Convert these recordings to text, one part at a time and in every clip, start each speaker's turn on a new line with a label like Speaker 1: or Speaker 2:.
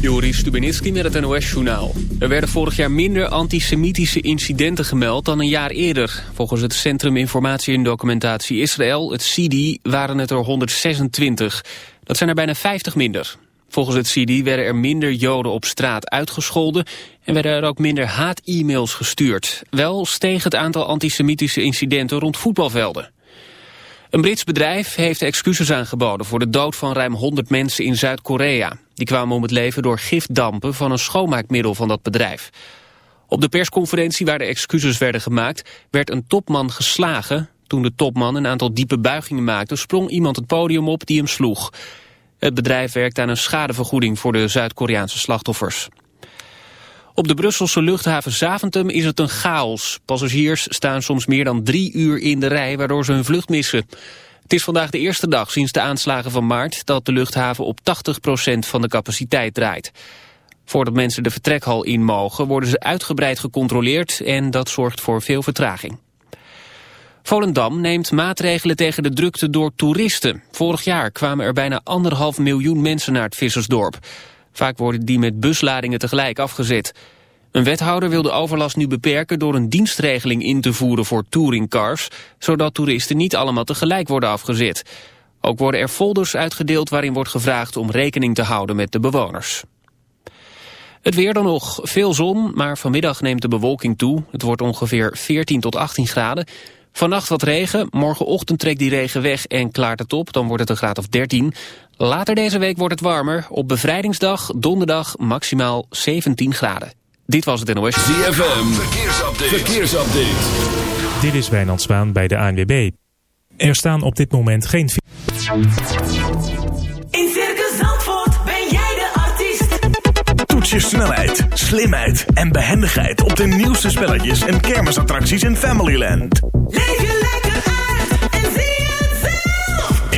Speaker 1: Joris Stubenitski met het NOS-journaal. Er werden vorig jaar minder antisemitische incidenten gemeld dan een jaar eerder. Volgens het Centrum Informatie en Documentatie Israël, het CIDI, waren het er 126. Dat zijn er bijna 50 minder. Volgens het CIDI werden er minder joden op straat uitgescholden... en werden er ook minder haat-e-mails gestuurd. Wel steeg het aantal antisemitische incidenten rond voetbalvelden. Een Brits bedrijf heeft excuses aangeboden voor de dood van ruim 100 mensen in Zuid-Korea. Die kwamen om het leven door gifdampen van een schoonmaakmiddel van dat bedrijf. Op de persconferentie waar de excuses werden gemaakt werd een topman geslagen. Toen de topman een aantal diepe buigingen maakte sprong iemand het podium op die hem sloeg. Het bedrijf werkt aan een schadevergoeding voor de Zuid-Koreaanse slachtoffers. Op de Brusselse luchthaven Zaventem is het een chaos. Passagiers staan soms meer dan drie uur in de rij waardoor ze hun vlucht missen. Het is vandaag de eerste dag sinds de aanslagen van maart dat de luchthaven op 80% van de capaciteit draait. Voordat mensen de vertrekhal in mogen worden ze uitgebreid gecontroleerd en dat zorgt voor veel vertraging. Volendam neemt maatregelen tegen de drukte door toeristen. Vorig jaar kwamen er bijna anderhalf miljoen mensen naar het Vissersdorp. Vaak worden die met busladingen tegelijk afgezet. Een wethouder wil de overlast nu beperken door een dienstregeling in te voeren voor touringcars, zodat toeristen niet allemaal tegelijk worden afgezet. Ook worden er folders uitgedeeld waarin wordt gevraagd om rekening te houden met de bewoners. Het weer dan nog. Veel zon, maar vanmiddag neemt de bewolking toe. Het wordt ongeveer 14 tot 18 graden. Vannacht wat regen, morgenochtend trekt die regen weg en klaart het op. Dan wordt het een graad of 13. Later deze week wordt het warmer. Op bevrijdingsdag, donderdag, maximaal 17 graden. Dit was het NOS.
Speaker 2: ZFM, verkeersupdate. verkeersupdate.
Speaker 3: Dit is Wijnand Spaan bij de ANWB. Er staan op dit moment geen...
Speaker 4: In Circus Zandvoort ben jij de artiest.
Speaker 5: Toets je snelheid, slimheid en behendigheid op de nieuwste spelletjes en kermisattracties in Familyland.
Speaker 4: Leef je lekker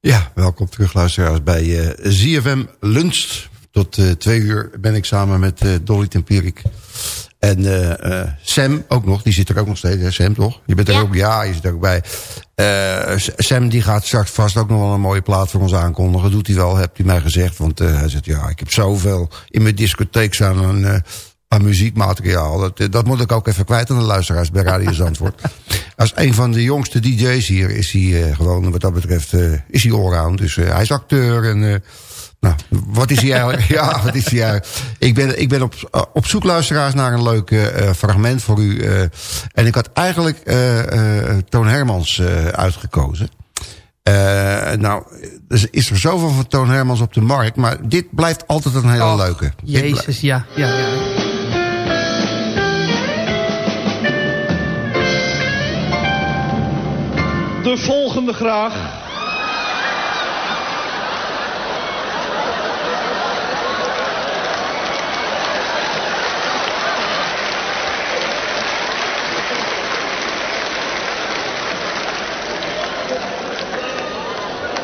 Speaker 6: Ja, welkom terug luisteraars bij eh, ZFM Lunch. Tot eh, twee uur ben ik samen met eh, Dolly Tempierik. En Sam ook nog, die zit er ook nog steeds, hè Sam toch? Je bent er
Speaker 7: Ja.
Speaker 6: ook, ja, je zit er ook bij. Eh, Sam die gaat straks vast ook nog wel een mooie plaat voor ons aankondigen. Doet hij wel, hebt hij mij gezegd. Want hij zegt, ja, ik heb zoveel in mijn discotheek staan aan, aan muziekmateriaal. Dat, dat moet ik ook even kwijt aan de luisteraars bij Radio Zandvoort. Als een van de jongste DJ's hier is hij eh, gewoon, wat dat betreft, eh, is hij allround. Dus eh, hij is acteur en... eh, nou, wat is hij eigenlijk? ja, wat is hij eigenlijk? Ik ben, ik ben op, op zoek, luisteraars, naar een leuk eh, fragment voor u. eh, en ik had eigenlijk eh, eh, Toon Hermans eh, uitgekozen. Eh, nou, er is er zoveel van Toon Hermans op de markt. Maar dit blijft altijd een hele
Speaker 7: Och,
Speaker 6: leuke.
Speaker 7: Jezus, ja, ja, ja.
Speaker 8: De volgende graag.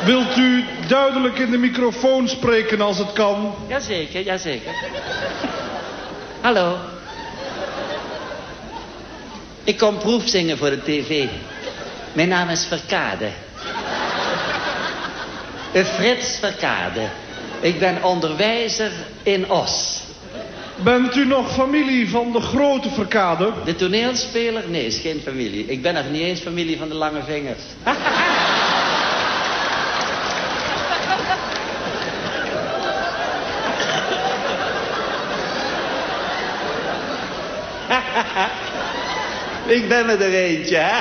Speaker 8: Wilt u duidelijk in de microfoon spreken als het kan?
Speaker 7: Jazeker, jazeker. Hallo. Ik kom proefzingen voor de tv. Mijn naam is Verkade. Eh, Frits Verkade. Ik ben onderwijzer in Os.
Speaker 8: Bent u nog familie van de grote verkade?
Speaker 7: De toneelspeler? Nee, is geen familie. Ik ben nog niet eens familie van de lange vingers. Ik ben er eentje, hè?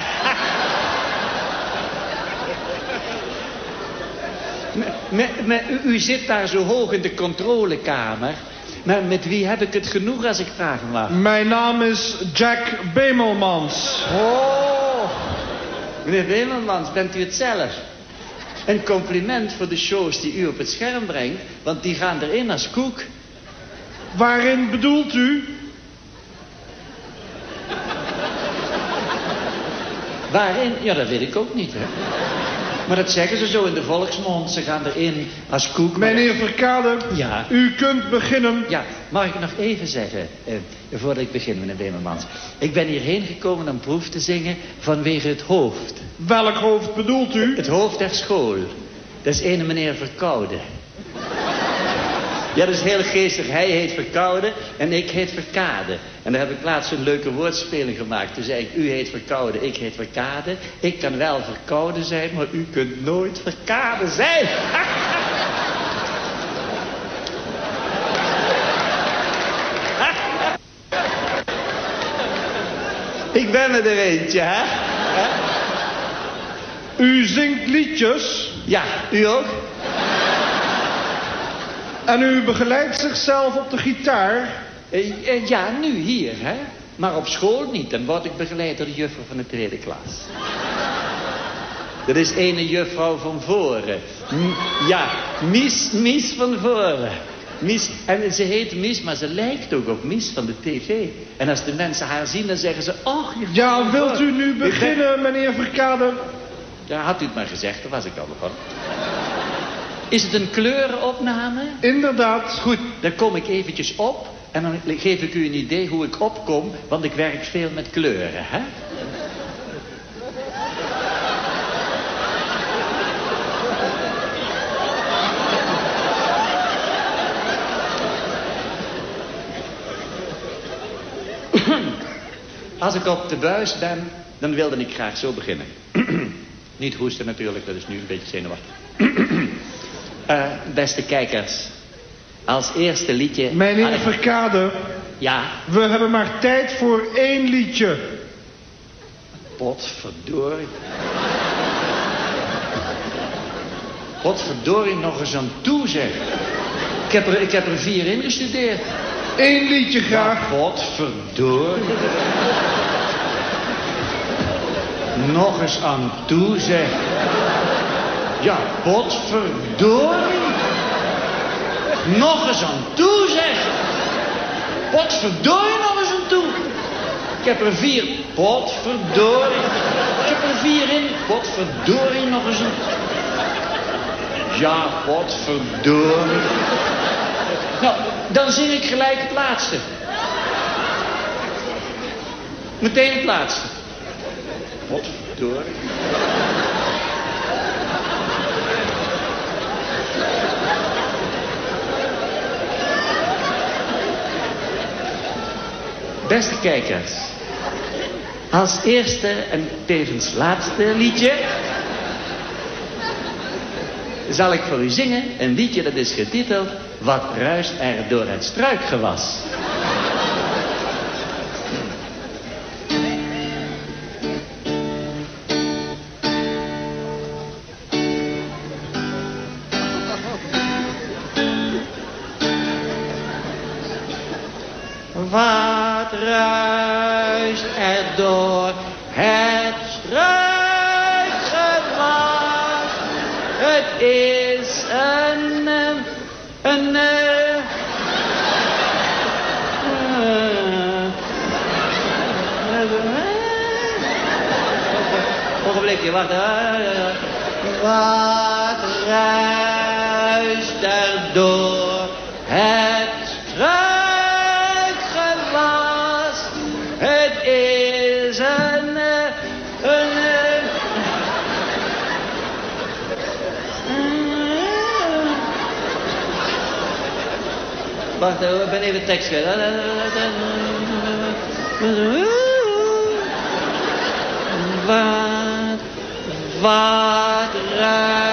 Speaker 7: Me- me- me- u, zit daar zo hoog in de controlekamer. Maar met wie heb ik het genoeg als ik vragen mag?
Speaker 8: Mijn naam is Jack Bemelmans.
Speaker 7: Oh, meneer Wemelmans, bent u het zelf? Een compliment voor de shows die u op het scherm brengt, want die gaan erin als koek.
Speaker 8: Waarin bedoelt u?
Speaker 7: Waarin? Ja, dat weet ik ook niet, hè. Maar dat zeggen ze zo in de volksmond. Ze gaan erin als koek.
Speaker 8: Meneer Verkade,
Speaker 7: Ja.
Speaker 8: u kunt beginnen.
Speaker 7: Ja, mag ik nog even zeggen, eh, voordat ik begin, meneer Wemelmans. Ik ben hierheen gekomen om proef te zingen vanwege het hoofd.
Speaker 8: Welk hoofd bedoelt u?
Speaker 7: Het hoofd der school. Dat is ene meneer Verkoude. Ja, dat is heel geestig. Hij heet Verkoude en ik heet Verkade. En daar heb ik laatst een leuke woordspeling gemaakt. Toen zei ik, u heet Verkoude, ik heet Verkade. Ik kan wel verkouden zijn, maar u kunt nooit Verkade zijn. ik ben er er eentje, hè?
Speaker 8: U zingt liedjes
Speaker 7: Ja, u ook?
Speaker 8: En u begeleidt zichzelf op de gitaar.
Speaker 7: Eh, ja, nu hier, hè? Maar op school niet. Dan word ik begeleid door de juffrouw van de tweede klas. Dat is ene juffrouw van voren. M- ja, Mies, Mies van voren. Mies, en ze heet Mies, maar ze lijkt ook op Mies van de tv. En als de mensen haar zien, dan zeggen ze... Oh, juffrouw
Speaker 8: Ja,
Speaker 7: van
Speaker 8: wilt
Speaker 7: Voren."
Speaker 8: u nu beginnen, meneer Verkade?
Speaker 7: Ja, had u het maar gezegd, daar was ik al begonnen. Is het een kleurenopname?
Speaker 8: Inderdaad.
Speaker 7: Goed, dan kom ik eventjes op en dan geef ik u een idee hoe ik opkom, want ik werk veel met kleuren, hè? Als ik op de buis ben, dan wilde ik graag zo beginnen. Niet hoesten natuurlijk, dat is nu een beetje zenuwachtig. Eh, beste kijkers, als eerste liedje...
Speaker 8: Meneer
Speaker 7: Ah,
Speaker 8: Verkade,
Speaker 7: Ja,
Speaker 8: we hebben maar tijd voor één liedje.
Speaker 7: potverdorie. Potverdorie nog eens aan toe, zeg. Ik heb er, ik heb er vier ingestudeerd.
Speaker 8: Eén liedje graag.
Speaker 7: Ja, potverdorie. Nog eens aan toe, zeg. Ja, potverdorie. Nog eens aan toe, zeg. Potverdorie nog eens aan toe. Ik heb er vier. Potverdorie. Ik heb er vier in. Potverdorie nog eens een... Ja, potverdorie. Nou, dan zing ik gelijk het laatste. Meteen het laatste. Potverdorie. Beste kijkers. Als eerste en tevens laatste liedje... zal ik voor u zingen een liedje dat is getiteld... Wat ruist er door het struikgewas? Wat ruist er door het struikgewas? Het is een... eh, een... eh, eh, Ogenblikje, wacht. eh, Wat Wacht, eh, ik ben even tekst. Wat, wat ruist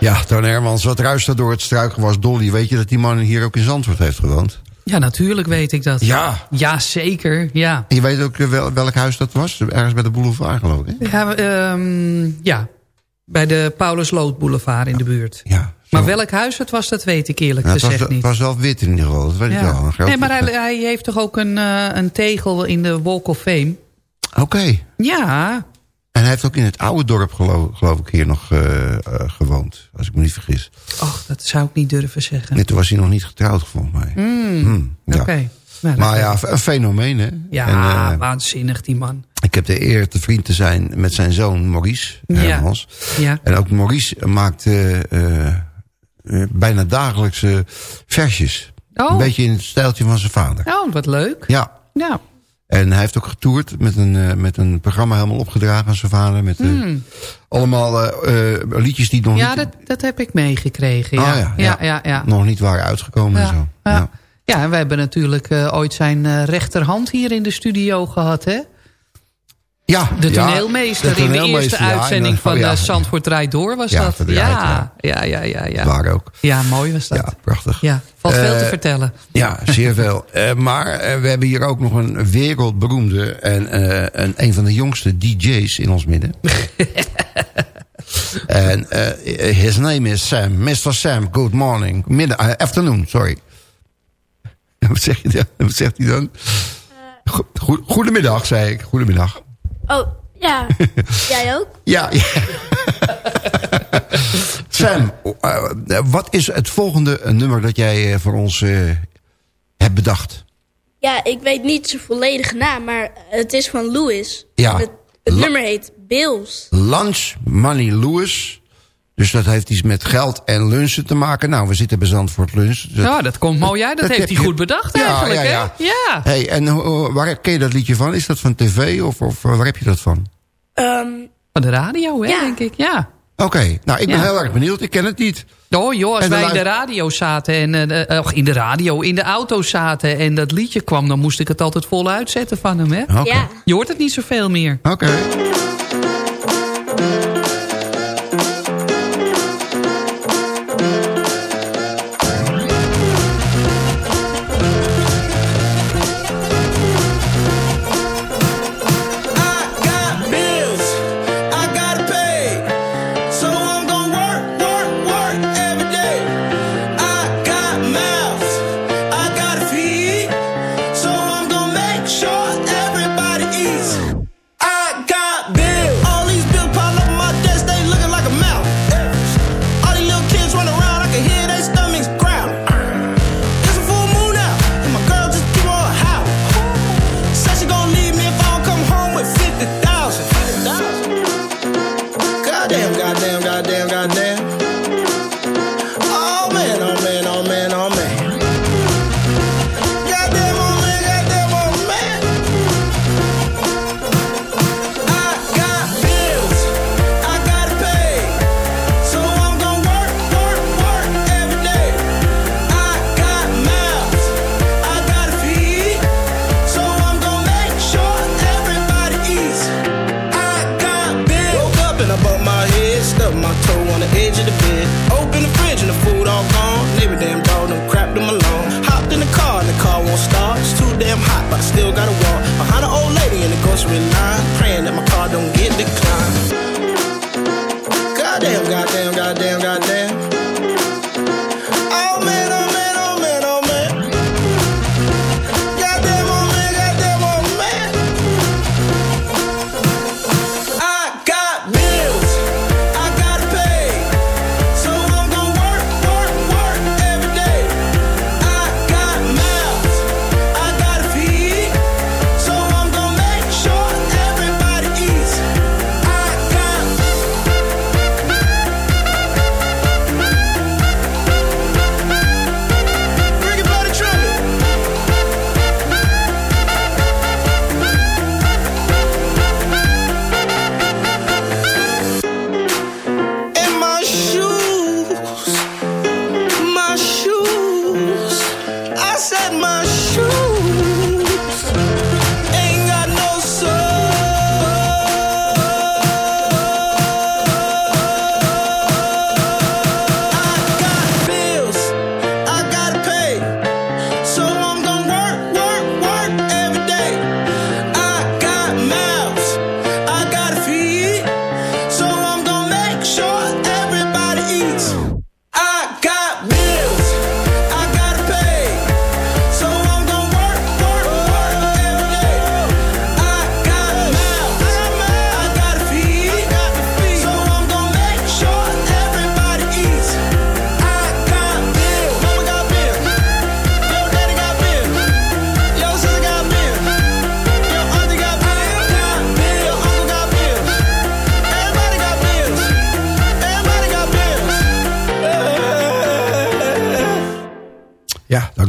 Speaker 6: Ja, Toon Hermans, wat ruist door het struikgewas Dolly? Weet je dat die man hier ook in Zandvoort heeft gewoond?
Speaker 9: Ja, natuurlijk weet ik dat.
Speaker 6: Ja.
Speaker 9: Ja, zeker. Ja.
Speaker 6: En je weet ook eh, wel, welk huis dat was? Ergens bij de boulevard geloof ik. hè?
Speaker 9: Ja, ehm, ja, bij de Paulus Lood Boulevard in de buurt.
Speaker 6: Ja.
Speaker 9: Maar welk huis het was, dat weet ik eerlijk
Speaker 6: Ja, het, was,
Speaker 9: gezegd
Speaker 6: het
Speaker 9: niet.
Speaker 6: was wel wit in ieder geval, dat weet ik wel.
Speaker 9: Nee, maar hij, hij heeft toch ook een, eh, een tegel in de Walk of Fame?
Speaker 6: Oké.
Speaker 9: Ja,
Speaker 6: En hij heeft ook in het oude dorp geloof, geloof ik hier nog eh, eh, gewoond. Als ik me niet vergis.
Speaker 9: och, dat zou ik niet durven zeggen.
Speaker 6: Nee, toen was hij nog niet getrouwd volgens mij.
Speaker 9: Mm,
Speaker 6: Hmm, ja.
Speaker 9: Oké. Nou,
Speaker 6: Maar ja, een fenomeen hè.
Speaker 9: Ja,
Speaker 6: En, eh,
Speaker 9: waanzinnig die man.
Speaker 6: ik heb de eer te vriend te zijn met zijn zoon Maurice
Speaker 9: Ja.
Speaker 6: Hermans.
Speaker 9: Ja.
Speaker 6: En ook Maurice maakt bijna dagelijks eh, versjes.
Speaker 9: Oh.
Speaker 6: Een beetje in het stijltje van zijn vader.
Speaker 9: Oh, wat leuk.
Speaker 6: Ja.
Speaker 9: Nou,
Speaker 6: En hij heeft ook getoerd met een, eh, met een programma helemaal opgedragen aan zijn vader. Met eh,
Speaker 9: Hmm.
Speaker 6: allemaal eh, liedjes die nog,
Speaker 9: ja,
Speaker 6: niet,
Speaker 9: dat, dat heb ik meegekregen.
Speaker 6: Oh,
Speaker 9: Ja,
Speaker 6: ja,
Speaker 9: ja,
Speaker 6: ja.
Speaker 9: ja. ja,
Speaker 6: nog niet waren uitgekomen en zo.
Speaker 9: ja. Ja, en we hebben natuurlijk ooit zijn rechterhand hier in de studio gehad, hè?
Speaker 6: Ja,
Speaker 9: De toneelmeester,
Speaker 6: de
Speaker 9: in de eerste
Speaker 6: ja,
Speaker 9: uitzending van
Speaker 6: oh, ja,
Speaker 9: Zandvoort Draait Door was
Speaker 6: Ja,
Speaker 9: dat. ja, ja, ja, ja, ja.
Speaker 6: Waar ook.
Speaker 9: Ja, mooi was dat.
Speaker 6: Ja, prachtig.
Speaker 9: Ja, valt veel te
Speaker 6: Eh,
Speaker 9: vertellen.
Speaker 6: Ja, zeer veel. Eh, maar eh, we hebben hier ook nog een wereldberoemde en eh, een, een van de jongste DJ's in ons midden. en eh, his name is Sam. Mr. Sam, good morning. Midden, eh, afternoon, sorry. Wat, zeg je dan? Wat zegt hij dan? Go- goed- goedemiddag, zei ik. Goedemiddag.
Speaker 10: Oh, ja. Jij ook?
Speaker 6: Ja, ja. Sam, eh, wat is het volgende nummer dat jij eh, voor ons eh, hebt bedacht?
Speaker 10: Ja, ik weet niet zijn volledige naam, maar het is van Louis.
Speaker 6: Ja.
Speaker 10: Het, het nummer heet Bills.
Speaker 6: Lunch Money Lewis. Dus dat heeft iets met geld en lunchen te maken. Nou, we zitten bij Zandvoort Lunch. Dat,
Speaker 9: Ja, dat komt mooi uit. Dat, heeft hij goed bedacht
Speaker 6: Ja,
Speaker 9: eigenlijk,
Speaker 6: ja,
Speaker 9: hè?
Speaker 6: ja.
Speaker 9: Ja.
Speaker 6: Hey, en waar ken je dat liedje van? Is dat van tv of, of eh, waar heb je dat van?
Speaker 10: Ehm,
Speaker 9: Van de radio, hè,
Speaker 10: Ja.
Speaker 9: denk ik. Ja.
Speaker 6: Oké, nou ik ben
Speaker 9: Ja.
Speaker 6: heel erg benieuwd. Ik ken het niet.
Speaker 9: Oh joh, als wij in de radio zaten en och, in de radio, in de auto zaten en dat liedje kwam, dan moest ik het altijd vol uitzetten van hem, hè?
Speaker 10: Ja.
Speaker 9: Je hoort het niet zoveel meer.
Speaker 6: Oké.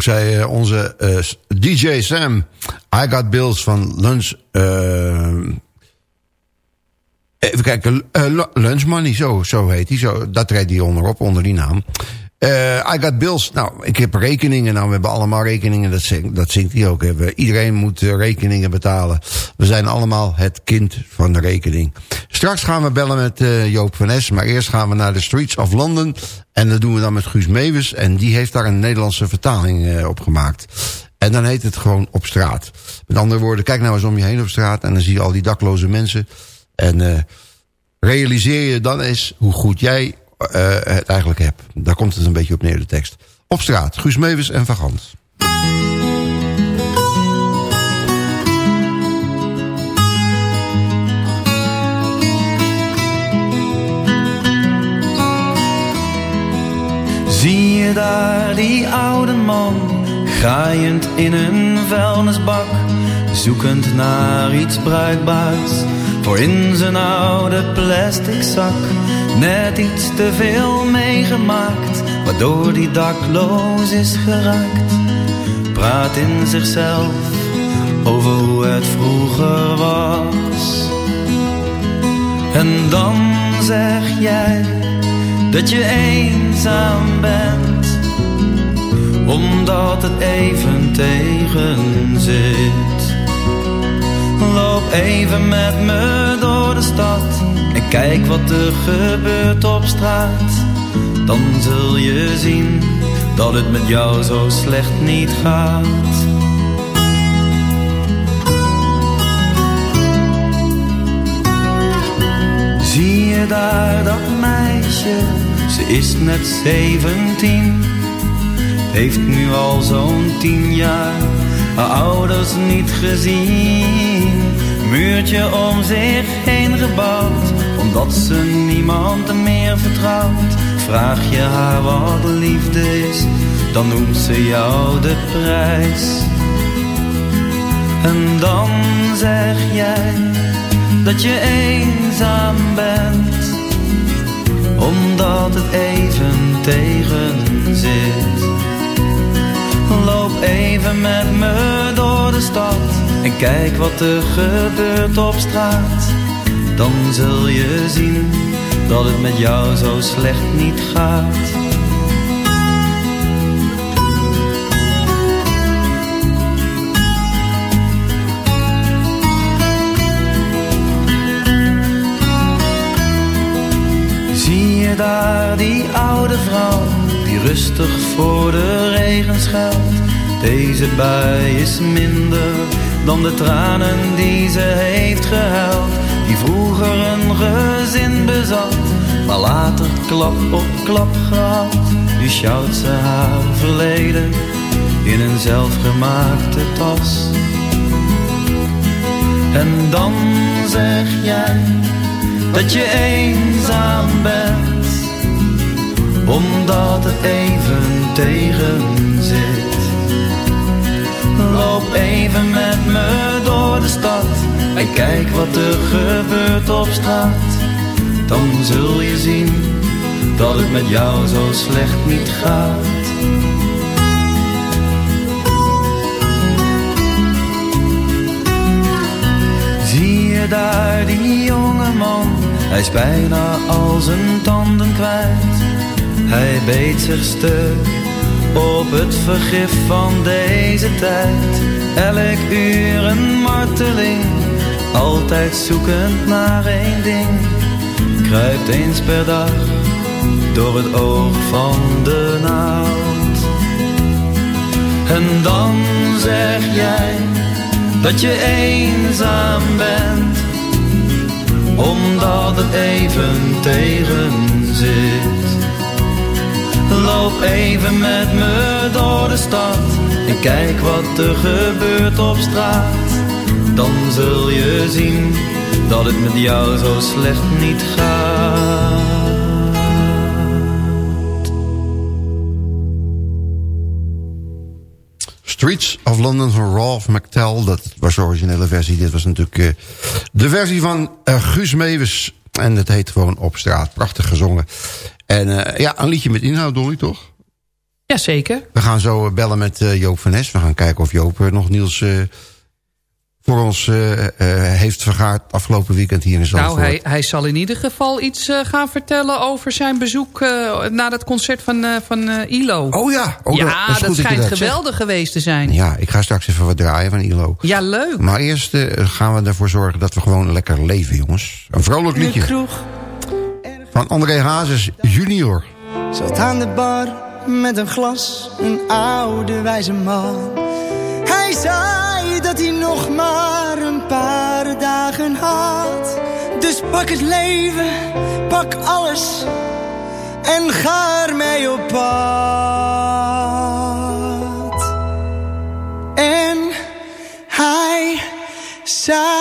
Speaker 6: Ja, dankzij eh, onze eh, DJ Sam. I Got Bills van Lunch... eh, even kijken, Lu- Lunch Money, zo, zo heet hij. Zo, dat treedt hij onderop, onder die naam. Eh, I Got Bills, nou, ik heb rekeningen. Nou, we hebben allemaal rekeningen, dat, zing, dat zingt hij ook. Iedereen moet eh, rekeningen betalen. We zijn allemaal het kind van de rekening. Straks gaan we bellen met eh, Joop van Es. Maar eerst gaan we naar de Streets of London. En dat doen we dan met Guus Meeuwis. En die heeft daar een Nederlandse vertaling op gemaakt. En dan heet het gewoon op straat. Met andere woorden, kijk nou eens om je heen op straat... en dan zie je al die dakloze mensen. En realiseer je dan eens hoe goed jij het eigenlijk hebt. Daar komt het een beetje op neer, de tekst. Op straat, Guus Meeuwis en Van Gans.
Speaker 11: Zie je daar die oude man, graaiend in een vuilnisbak, zoekend naar iets bruikbaars voor in zijn oude plastic zak. Net iets te veel meegemaakt, waardoor die dakloos is geraakt. Praat in zichzelf over hoe het vroeger was. En dan zeg jij dat je eenzaam bent, omdat het even tegen zit. Loop even met me door en kijk wat er gebeurt op straat. Dan zul je zien dat het met jou zo slecht niet gaat. Zie je daar dat meisje, ze is net zeventien. Heeft nu al zo'n tien jaar haar ouders niet gezien. Muurtje om zich heen gebouwd, omdat ze niemand meer vertrouwt. Vraag je haar wat liefde is, dan noemt ze jou de prijs. En dan zeg jij dat je eenzaam bent, omdat het even tegen zit. Loop even met me door de stad en kijk wat er gebeurt op straat. Dan zul je zien dat het met jou zo slecht niet gaat. Zie je daar die oude vrouw die rustig voor de regen schuilt? Deze bui is minder dan de tranen die ze heeft gehuild. Die vroeger een gezin bezat, maar later klap op klap gehad. Nu sjouwt ze haar verleden in een zelfgemaakte tas. En dan zeg jij dat je eenzaam bent, omdat het even tegen zit. Loop even met me door de stad en kijk wat er gebeurt op straat. Dan zul je zien dat het met jou zo slecht niet gaat. Zie je daar die jonge man, hij is bijna al zijn tanden kwijt. Hij beet zich stuk op het vergif van deze tijd. Elk uur een marteling, altijd zoekend naar één ding. Kruipt eens per dag door het oog van de naald. En dan zeg jij dat je eenzaam bent, omdat het even tegen zit. Loop even met me door de stad en kijk wat er gebeurt op straat. Dan zul je zien dat het met jou zo slecht niet gaat.
Speaker 6: Streets of London van Ralph McTell. Dat was de originele versie. Dit was natuurlijk uh, de versie van uh, Guus Meeuwis. En het heet gewoon Op straat. Prachtig gezongen. En uh, ja, een liedje met inhoud, Dolly, toch?
Speaker 9: Jazeker.
Speaker 6: We gaan zo bellen met Joop van Nes. We gaan kijken of Joop nog Niels voor ons uh, uh, heeft vergaard afgelopen weekend hier in Zandvoort.
Speaker 9: Nou, hij, hij zal in ieder geval iets uh, gaan vertellen over zijn bezoek na het concert van, van ILO.
Speaker 6: Oh ja, oh,
Speaker 9: ja dat, dat schijnt dat geweldig geweest te zijn.
Speaker 6: Ja, ik ga straks even wat draaien van ILO.
Speaker 9: Ja, leuk.
Speaker 6: Maar eerst gaan we ervoor zorgen dat we gewoon lekker leven, jongens. Een vrolijk liedje.
Speaker 12: Kroeg.
Speaker 6: Van André Hazes junior.
Speaker 12: Zat aan de bar met een glas, een oude wijze man. Hij zei dat hij nog maar een paar dagen had. Dus pak het leven, pak alles en ga ermee op pad. En hij zei,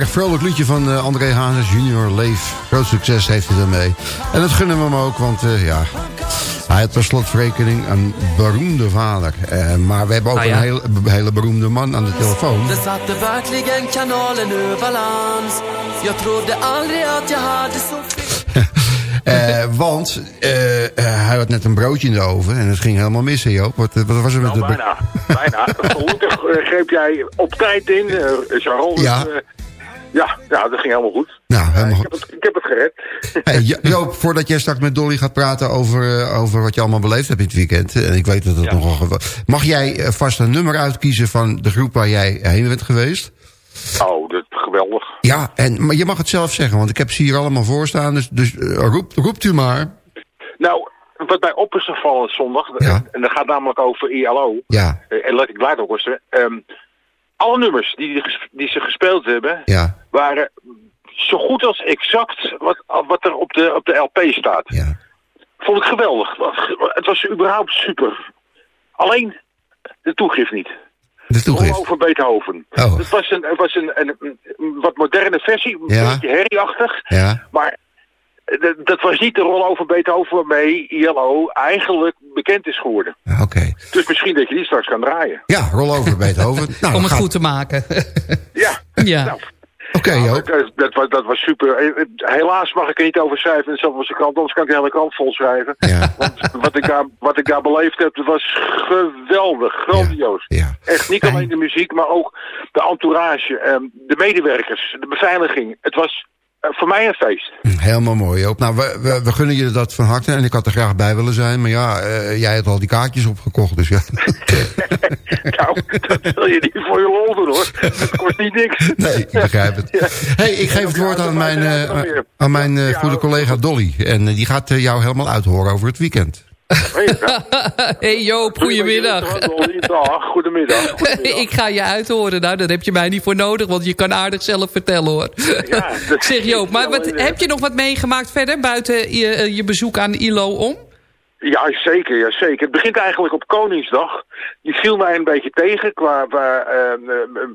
Speaker 6: erg vrolijk liedje van uh, André Hazes junior. Leef. Groot succes heeft hij ermee. En dat gunnen we hem ook, want uh, ja... Hij had per slotverrekening een beroemde vader. Uh, maar we hebben ook
Speaker 9: Ah, ja.
Speaker 6: een heel, hele beroemde man aan de telefoon.
Speaker 13: Det satte verkligen kanalen ur balans Jag trodde aldrig att jag hade så fel
Speaker 6: Eh, want eh, eh, hij had net een broodje in de oven en het ging helemaal mis, hè, Joop. Wat, wat was er met
Speaker 14: Nou,
Speaker 6: de...
Speaker 14: bijna. bijna. Gelukkig eh, greep jij op tijd in, eh Charles.
Speaker 6: Ja.
Speaker 14: Eh, ja, ja, dat ging helemaal goed.
Speaker 6: Nou, helemaal
Speaker 14: ik, heb het, ik heb het gered.
Speaker 6: Hey, Jo- Joop, voordat jij straks met Dolly gaat praten over, eh, over wat je allemaal beleefd hebt in het weekend. En ik weet dat het nogal... gewa- Mag jij eh, vast een nummer uitkiezen van de groep waar jij heen bent geweest?
Speaker 14: Oh, dat geweldig.
Speaker 6: Ja, en, maar je mag het zelf zeggen, want ik heb ze hier allemaal voor staan. Dus, dus eh, roep, roept u maar.
Speaker 14: Nou, wat mij op is gevallen zondag, en dat gaat namelijk over ILO.
Speaker 6: Ja,
Speaker 14: eh, en laat ik blijven rusten. ehm alle nummers die, die, ze gespeeld hebben,
Speaker 6: ja.
Speaker 14: waren zo goed als exact wat, wat er op de, op de LP staat. Vond ik geweldig. Het was überhaupt super. Alleen de toegift niet.
Speaker 6: De toegift.
Speaker 14: Over Beethoven.
Speaker 6: Oh.
Speaker 14: Het was, een, het was een, een, een wat moderne versie, een
Speaker 6: Ja.
Speaker 14: beetje herrieachtig.
Speaker 6: Ja.
Speaker 14: Maar dat was niet de rol over Beethoven waarmee ILO eigenlijk bekend is geworden.
Speaker 6: Oké.
Speaker 14: Dus misschien dat je die straks kan draaien.
Speaker 6: Ja, roll over Beethoven. Nou,
Speaker 9: Om het
Speaker 6: gaat-
Speaker 9: goed te maken.
Speaker 14: Ja.
Speaker 9: ja.
Speaker 14: Nou,
Speaker 6: Oké, Joop.
Speaker 14: Dat, dat, was, dat was super. Eh, eh, Helaas mag ik er niet over schrijven in de krant, anders kan ik de hele krant vol schrijven. Want wat ik, daar, wat ik daar beleefd heb, dat was geweldig, grandioos. Echt niet alleen de muziek, maar ook de entourage, ehm, de medewerkers, de beveiliging. Het was eh, voor mij een feest.
Speaker 6: Helemaal mooi, Joop. Nou, we, we, we, gunnen je dat van harte. En ik had er graag bij willen zijn. Maar ja, uh, jij hebt al die kaartjes opgekocht, dus ja.
Speaker 14: nou, dat wil je niet voor je lol doen, hoor. Dat kost niet niks.
Speaker 6: Nee, ik begrijp het. hey, ik geef het woord aan mijn, uh, aan mijn uh, goede collega Dolly. En die gaat jou helemaal uithoren over het weekend.
Speaker 9: hey Joop, goedemiddag.
Speaker 14: Dag, goedemiddag.
Speaker 9: ik ga je uithoren. Nou, daar heb je mij niet voor nodig, want je kan aardig zelf vertellen hoor. Ja, zeg Joop, maar wat, heb je nog wat meegemaakt verder buiten je, je bezoek aan ILO om?
Speaker 14: Ja, zeker, ja, zeker. Het begint eigenlijk op Koningsdag. Die viel mij een beetje tegen qua, qua uh,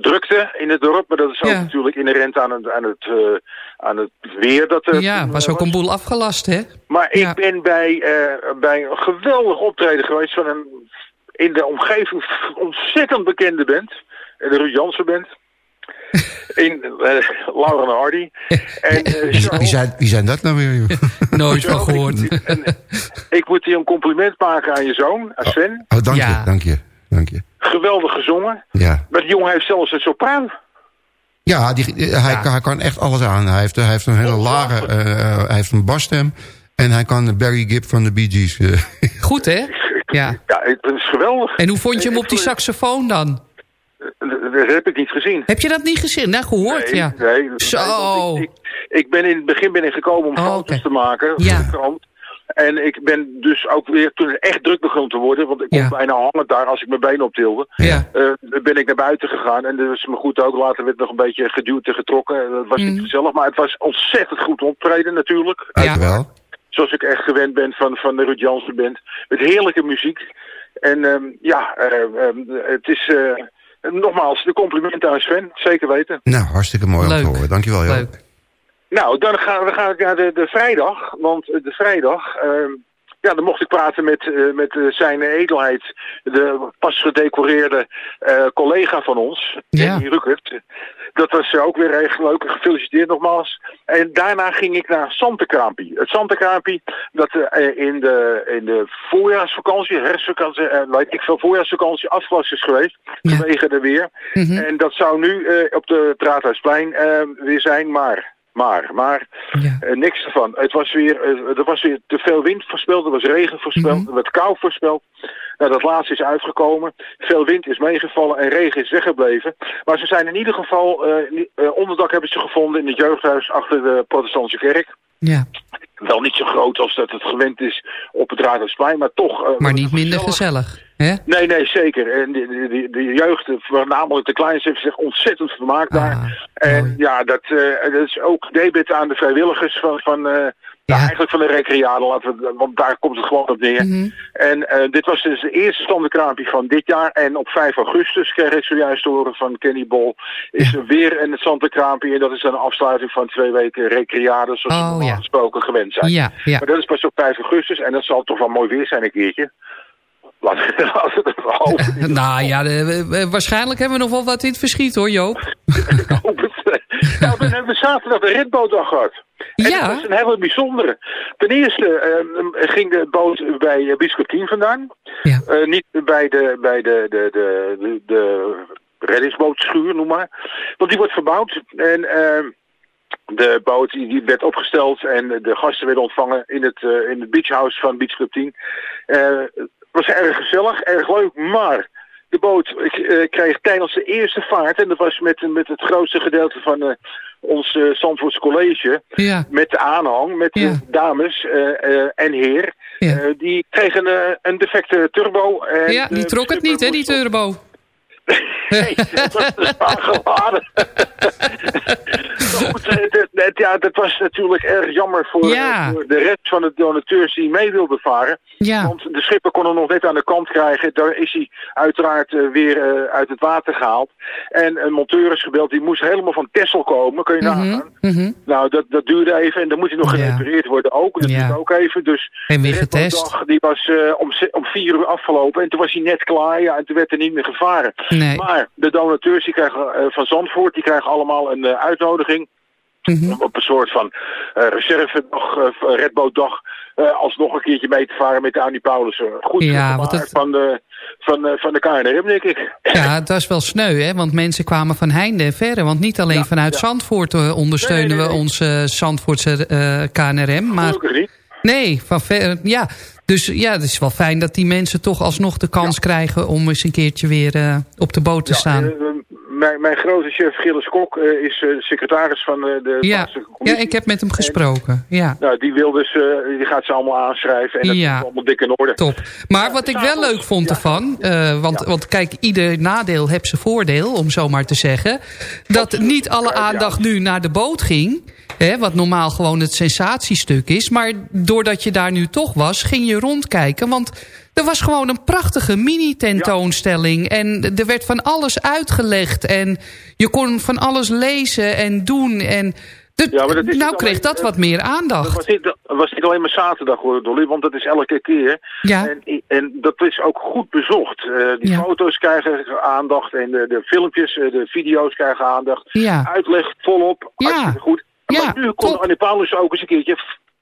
Speaker 14: drukte in het dorp. Maar dat is ook ja. natuurlijk inherent aan het, aan het, uh, aan het weer. Dat er,
Speaker 9: ja, was ook een boel afgelast, hè?
Speaker 14: Maar ik ja. ben bij, uh, bij een geweldig optreden geweest van een in de omgeving ontzettend bekende band. De Ruud Jansen band. In uh, Laura en Hardy. En, uh,
Speaker 6: wie, wie, zijn, wie zijn dat nou weer?
Speaker 9: Nooit van gehoord.
Speaker 14: En, ik moet je een compliment maken aan je zoon, aan Sven.
Speaker 6: Oh, dank je, ja. dank je, dank je.
Speaker 14: Geweldig gezongen.
Speaker 6: Ja.
Speaker 14: Maar die jongen heeft zelfs een sopraan.
Speaker 6: Ja, die, hij, ja. hij kan echt alles aan. Hij heeft, hij heeft een hele lage, uh, hij heeft een basstem. En hij kan Barry Gibb van de Bee Gees.
Speaker 9: Goed, hè? Ja.
Speaker 14: ja, het is geweldig.
Speaker 9: En hoe vond je hem op die saxofoon dan?
Speaker 14: Dat heb ik niet gezien.
Speaker 9: Heb je dat niet gezien? Nou, gehoord,
Speaker 14: nee,
Speaker 9: ja.
Speaker 14: Nee,
Speaker 9: Zo.
Speaker 14: Nee, ik, ik, ik, ben in het begin ben ik gekomen om oh, foto's okay. te maken
Speaker 9: ja.
Speaker 14: voor de krant. En ik ben dus ook weer, toen het echt druk begon te worden, want ik kon bijna hangend daar als ik mijn been optilde,
Speaker 9: Ja.
Speaker 14: eh, ben ik naar buiten gegaan. En dat is me goed ook, later werd nog een beetje geduwd en getrokken. Dat was niet
Speaker 9: Mm.
Speaker 14: gezellig, maar het was ontzettend goed optreden natuurlijk.
Speaker 6: Ja. Wel.
Speaker 14: Zoals ik echt gewend ben van, van de Ruud Jansen band. Met heerlijke muziek. En ehm, ja, eh, ehm, het is... eh, Nogmaals, de complimenten aan Sven, zeker weten.
Speaker 6: Nou, hartstikke mooi om te horen. Dankjewel, Joop.
Speaker 14: Nou, dan gaan we gaan naar de, de vrijdag. Want de vrijdag, ehm, ja, dan mocht ik praten met, eh, met eh, zijn edelheid, de pas gedecoreerde eh, collega van ons,
Speaker 9: Ja.
Speaker 14: Henny Ruckert. Dat was ook weer erg leuk. Gefeliciteerd nogmaals. En daarna ging ik naar Santekraampie. Het Santekraampie, dat eh, in, de, in de voorjaarsvakantie, herfstvakantie, eh, weet ik veel, voorjaarsvakantie afgelast is geweest.
Speaker 9: Ja.
Speaker 14: Vanwege de weer.
Speaker 9: Mhm.
Speaker 14: En dat zou nu eh, op de Raadhuisplein eh, weer zijn, maar... Maar, maar,
Speaker 9: Ja.
Speaker 14: eh, niks ervan. Het was weer, eh, er was weer te veel wind voorspeld, er was regen voorspeld,
Speaker 9: Mhm.
Speaker 14: er werd kou voorspeld. Nou, dat laatste is uitgekomen. Veel wind is meegevallen en regen is weggebleven. Maar ze zijn in ieder geval, eh, onderdak hebben ze gevonden in het jeugdhuis achter de protestantse kerk.
Speaker 9: Ja.
Speaker 14: Wel niet zo groot als dat het gewend is op het Raadhuisplein, maar toch... eh,
Speaker 9: Maar niet minder gezellig, hè?
Speaker 14: Nee, nee, zeker. En de, de, de, de jeugd, voornamelijk de kleins, heeft zich ontzettend vermaakt daar.
Speaker 9: Ah,
Speaker 14: en
Speaker 9: mooi.
Speaker 14: ja, dat, eh, dat is ook debet aan de vrijwilligers van, van eh,
Speaker 9: Ja.
Speaker 14: nou, eigenlijk van de recreade, laten we, want daar komt het gewoon op neer.
Speaker 9: Mhm.
Speaker 14: En eh, dit was dus de eerste standenkraampje van dit jaar. En op 5 augustus kreeg ik zojuist te horen van Kenny Bol. Is er weer een standenkraampje. En dat is een afsluiting van twee weken recreade. Zoals we
Speaker 9: Oh,
Speaker 14: normaal
Speaker 9: ja.
Speaker 14: gesproken gewend zijn.
Speaker 9: Ja.
Speaker 14: Maar dat is pas op 5 augustus. En dat zal toch wel mooi weer zijn een keertje. Laten we we het hopen.
Speaker 9: Nou ja, de- we- waarschijnlijk hebben we nog wel wat in het verschiet hoor, Joop.
Speaker 14: Ik hoop het. Nou, we hebben zaterdag de redbootdag gehad. En
Speaker 9: Ja.
Speaker 14: dat was een hele bijzondere. Ten eerste eh, ging de boot bij uh, Biscop 10 vandaan.
Speaker 9: Ja.
Speaker 14: Eh, niet bij de, bij de, de, de, de, de reddingsbootschuur, noem maar. Want die wordt verbouwd. En eh, de boot die, werd opgesteld en de gasten werden ontvangen in het, eh, in het beachhouse van Beach Club 10. Eh, Het was erg gezellig, erg leuk, maar de boot eh, kreeg tijdens de eerste vaart, en dat was met, met het grootste gedeelte van eh, ons uh, Zandvoorts College,
Speaker 9: Ja.
Speaker 14: met de aanhang, met de dames en heer,
Speaker 9: Ja.
Speaker 14: die kregen een, een defecte turbo. En
Speaker 9: Ja, die trok het niet, hè, die turbo.
Speaker 14: Nee, het was goed, eh, de, het- ja, dat was natuurlijk erg jammer voor,
Speaker 9: Ja.
Speaker 14: eh, voor de rest van de donateurs die mee wilden varen.
Speaker 9: Ja.
Speaker 14: Want de schipper kon hem nog net aan de kant krijgen. Daar is hij uiteraard eh, weer eh, uit het water gehaald. En een monteur is gebeld, die moest helemaal van Texel komen. Kun je nagaan?
Speaker 9: Mhm.
Speaker 14: Nou, dat, dat duurde even en dan moet hij nog gerepareerd worden ook. Dat duurt ook even. Dus
Speaker 9: En weer getest.
Speaker 14: die was om, om vier uur afgelopen. En toen was hij net klaar. Ja, en toen werd er niet meer gevaren.
Speaker 9: Nee.
Speaker 14: Maar de donateurs die krijgen, eh, van Zandvoort, die krijgen allemaal een eh, uitnodiging. Om op een soort van eh reservedag, eh, redbootdag, eh, alsnog een keertje mee te varen met de Annie Paulussen. Goed
Speaker 9: Ja,
Speaker 14: gemaakt
Speaker 9: want het-
Speaker 14: van, de, van, de, van de KNRM, denk ik.
Speaker 9: Ja, het was wel sneu, hè? Want mensen kwamen van heinde en verre. Want niet alleen vanuit Zandvoort eh, ondersteunen we onze Zandvoortse KNRM. Maar
Speaker 14: Gelukkig niet.
Speaker 9: Nee, van ver, ja. Dus ja, het is wel fijn dat die mensen toch alsnog de kans krijgen... om eens een keertje weer eh, op de boot te staan.
Speaker 14: Eh, mijn, mijn grote chef Gilles Kok eh, is eh, secretaris van eh, de
Speaker 9: Ja. ja, ik heb met hem gesproken. Ja.
Speaker 14: Nou, die wil dus, eh, die gaat ze allemaal aanschrijven en dat is allemaal dik in orde.
Speaker 9: Top. Maar wat ik wel leuk vond ervan... eh, want, want kijk, ieder nadeel heeft zijn voordeel, om zo maar te zeggen... dat niet alle aandacht nu naar de boot ging... Hè, wat normaal gewoon het sensatiestuk is. Maar doordat je daar nu toch was, ging je rondkijken. Want er was gewoon een prachtige mini-tentoonstelling. En er werd van alles uitgelegd. En je kon van alles lezen en doen. En de-
Speaker 14: Ja, maar dat is
Speaker 9: nou kreeg
Speaker 14: alleen-
Speaker 9: dat wat meer
Speaker 14: Dat
Speaker 9: aandacht.
Speaker 14: was niet, dat was niet alleen maar zaterdag hoor, Dolly, want dat is elke keer.
Speaker 9: Ja.
Speaker 14: En, en dat is ook goed bezocht. Eh, die
Speaker 9: Ja.
Speaker 14: foto's krijgen aandacht en de, de filmpjes, eh, de video's krijgen aandacht.
Speaker 9: Ja.
Speaker 14: Uitleg volop,
Speaker 9: Ja.
Speaker 14: goed.
Speaker 9: Ja,
Speaker 14: maar nu kon Annie Paulus ook eens een keertje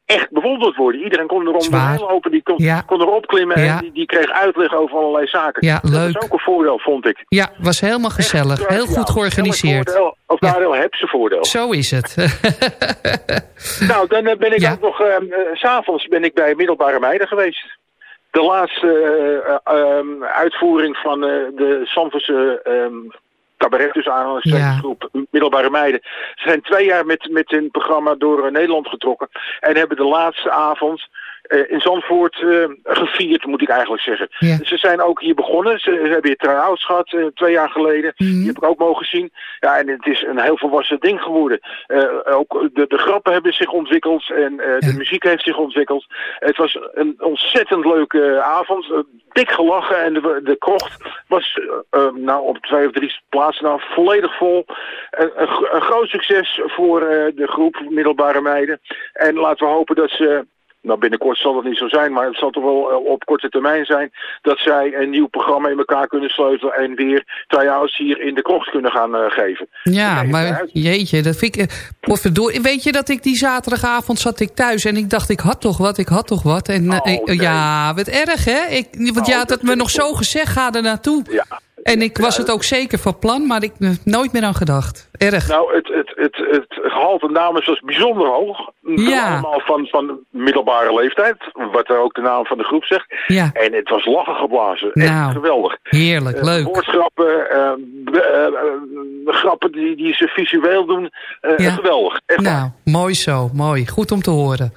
Speaker 14: echt bewonderd worden. Iedereen kon er om de
Speaker 9: Zwaar.
Speaker 14: heen lopen, die kon,
Speaker 9: Ja.
Speaker 14: kon erop klimmen
Speaker 9: Ja.
Speaker 14: en die, die kreeg uitleg over allerlei zaken.
Speaker 9: Ja,
Speaker 14: Dat
Speaker 9: leuk.
Speaker 14: is ook een voordeel, vond ik.
Speaker 9: Ja, was helemaal gezellig. Heel goed georganiseerd.
Speaker 14: voordeel Of nadeel heb ze voordeel.
Speaker 9: Zo is het.
Speaker 14: Nou, dan eh, ben ik ook nog... eh, eh, s S'avonds ben ik bij Middelbare Meiden geweest. De laatste eh, eh, ehm, uitvoering van eh, de Sanfordse um, cabaret, dus aanhalingstekensgroep Middelbare Meiden. Ze zijn twee jaar met, met een programma door eh, Nederland getrokken. En hebben de laatste avond eh, in Zandvoort eh, gevierd, moet ik eigenlijk zeggen. Ze zijn ook hier begonnen. Ze, ze hebben hier try-outs gehad eh, twee jaar geleden. Die heb ik ook mogen zien. Ja, en het is een heel volwassen ding geworden. Ook de, de grappen hebben zich ontwikkeld en de muziek heeft zich ontwikkeld. Het was een ontzettend leuke avond. Dik gelachen en de, de krocht was nou, op twee of drie plaatsen nou, volledig vol. Een, een, gro- een groot succes voor de groep Middelbare Meiden. En laten we hopen dat ze nou, binnenkort zal dat niet zo zijn, maar het zal toch wel eh, op korte termijn zijn dat zij een nieuw programma in elkaar kunnen sleutelen en weer try-outs hier in de krocht kunnen gaan eh, geven.
Speaker 9: Ja, maar jeetje, dat vind ik... eh, potverdorie. Weet je dat ik die zaterdagavond zat ik thuis en ik dacht ik had toch wat, ik had toch wat. En, eh, ik- Ja, wat erg hè. Ik, want ja, dat me nog zo gezegd, ga er naartoe. En ik was het ook zeker van plan, maar ik heb nooit meer aan gedacht. Erg.
Speaker 14: Nou, het, het, het, het gehalte dames was bijzonder hoog.
Speaker 9: Ja.
Speaker 14: Allemaal van, van middelbare leeftijd, wat er ook de naam van de groep zegt.
Speaker 9: Ja.
Speaker 14: En het was lachen geblazen. Echt
Speaker 9: Nou,
Speaker 14: geweldig.
Speaker 9: Heerlijk,
Speaker 14: Eh,
Speaker 9: leuk.
Speaker 14: Woordgrappen, eh, eh, grappen die, die ze visueel doen.
Speaker 9: Ja.
Speaker 14: Geweldig. Echt.
Speaker 9: Nou, mooi zo, mooi. Goed om te horen.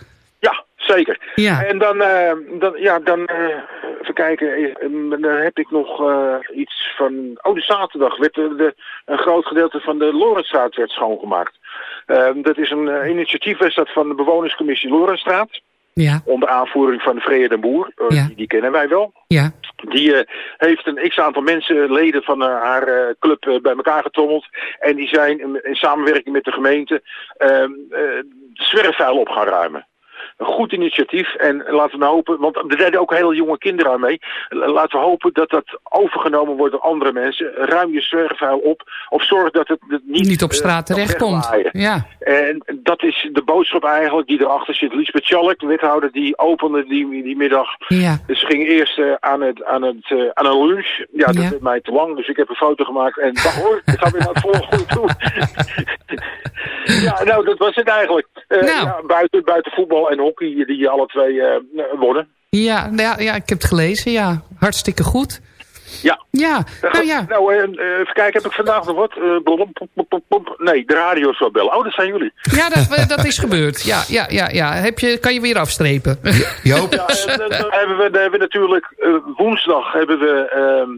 Speaker 14: Zeker.
Speaker 9: Ja.
Speaker 14: En dan, eh, dan, ja, dan eh, even kijken, eh, dan heb ik nog iets van... Oh, de zaterdag werd de, de- een groot gedeelte van de Lorentstraat werd schoongemaakt. Eh, dat is een initiatief is dat van de bewonerscommissie Lorentstraat.
Speaker 9: Ja.
Speaker 14: Onder aanvoering van Vrede den Boer.
Speaker 9: Ja.
Speaker 14: die, die kennen wij wel.
Speaker 9: Ja.
Speaker 14: Die heeft een x-aantal mensen, leden van haar club, bij elkaar getrommeld. En die zijn in, in samenwerking met de gemeente ehm eh, zwerfvuil op gaan ruimen. Een goed initiatief en laten we nou hopen, want er deden ook hele jonge kinderen aan mee. Laten we hopen dat dat overgenomen wordt door andere mensen. Ruim je zwerfvuil op of zorg dat het niet,
Speaker 9: Niet op
Speaker 14: eh,
Speaker 9: straat terechtkomt.
Speaker 14: wegbaaien.
Speaker 9: Ja.
Speaker 14: En dat is de boodschap eigenlijk die erachter zit. Lisbeth Schalk, de wethouder, die opende die, die middag.
Speaker 9: Ja.
Speaker 14: Dus ze ging eerst eh, aan, het, aan, het, eh, aan een lunch. Ja, dat
Speaker 9: Ja.
Speaker 14: werd mij te lang, dus ik heb een foto gemaakt. En hoor, ik ga weer naar het volgende toe. ja, nou, dat was het eigenlijk. Eh,
Speaker 9: Nou.
Speaker 14: ja, buiten, buiten voetbal en hockey, die alle twee eh, wonnen.
Speaker 9: Ja, nou ja, ja, ik heb het gelezen, ja. Hartstikke goed.
Speaker 14: Ja.
Speaker 9: Ja, nou ja.
Speaker 14: Nou, eh, eh, even kijken, heb ik vandaag nog wat? Eh, blom, pom, pom, pom, pom. Nee, de radio zou bellen. Oh, dat zijn jullie.
Speaker 9: Ja, dat, dat is gebeurd. Ja, ja, ja, ja. Heb je, kan je weer afstrepen.
Speaker 6: Joop?
Speaker 14: Ja, dan, dan hebben we, dan hebben we natuurlijk eh, woensdag hebben we ehm,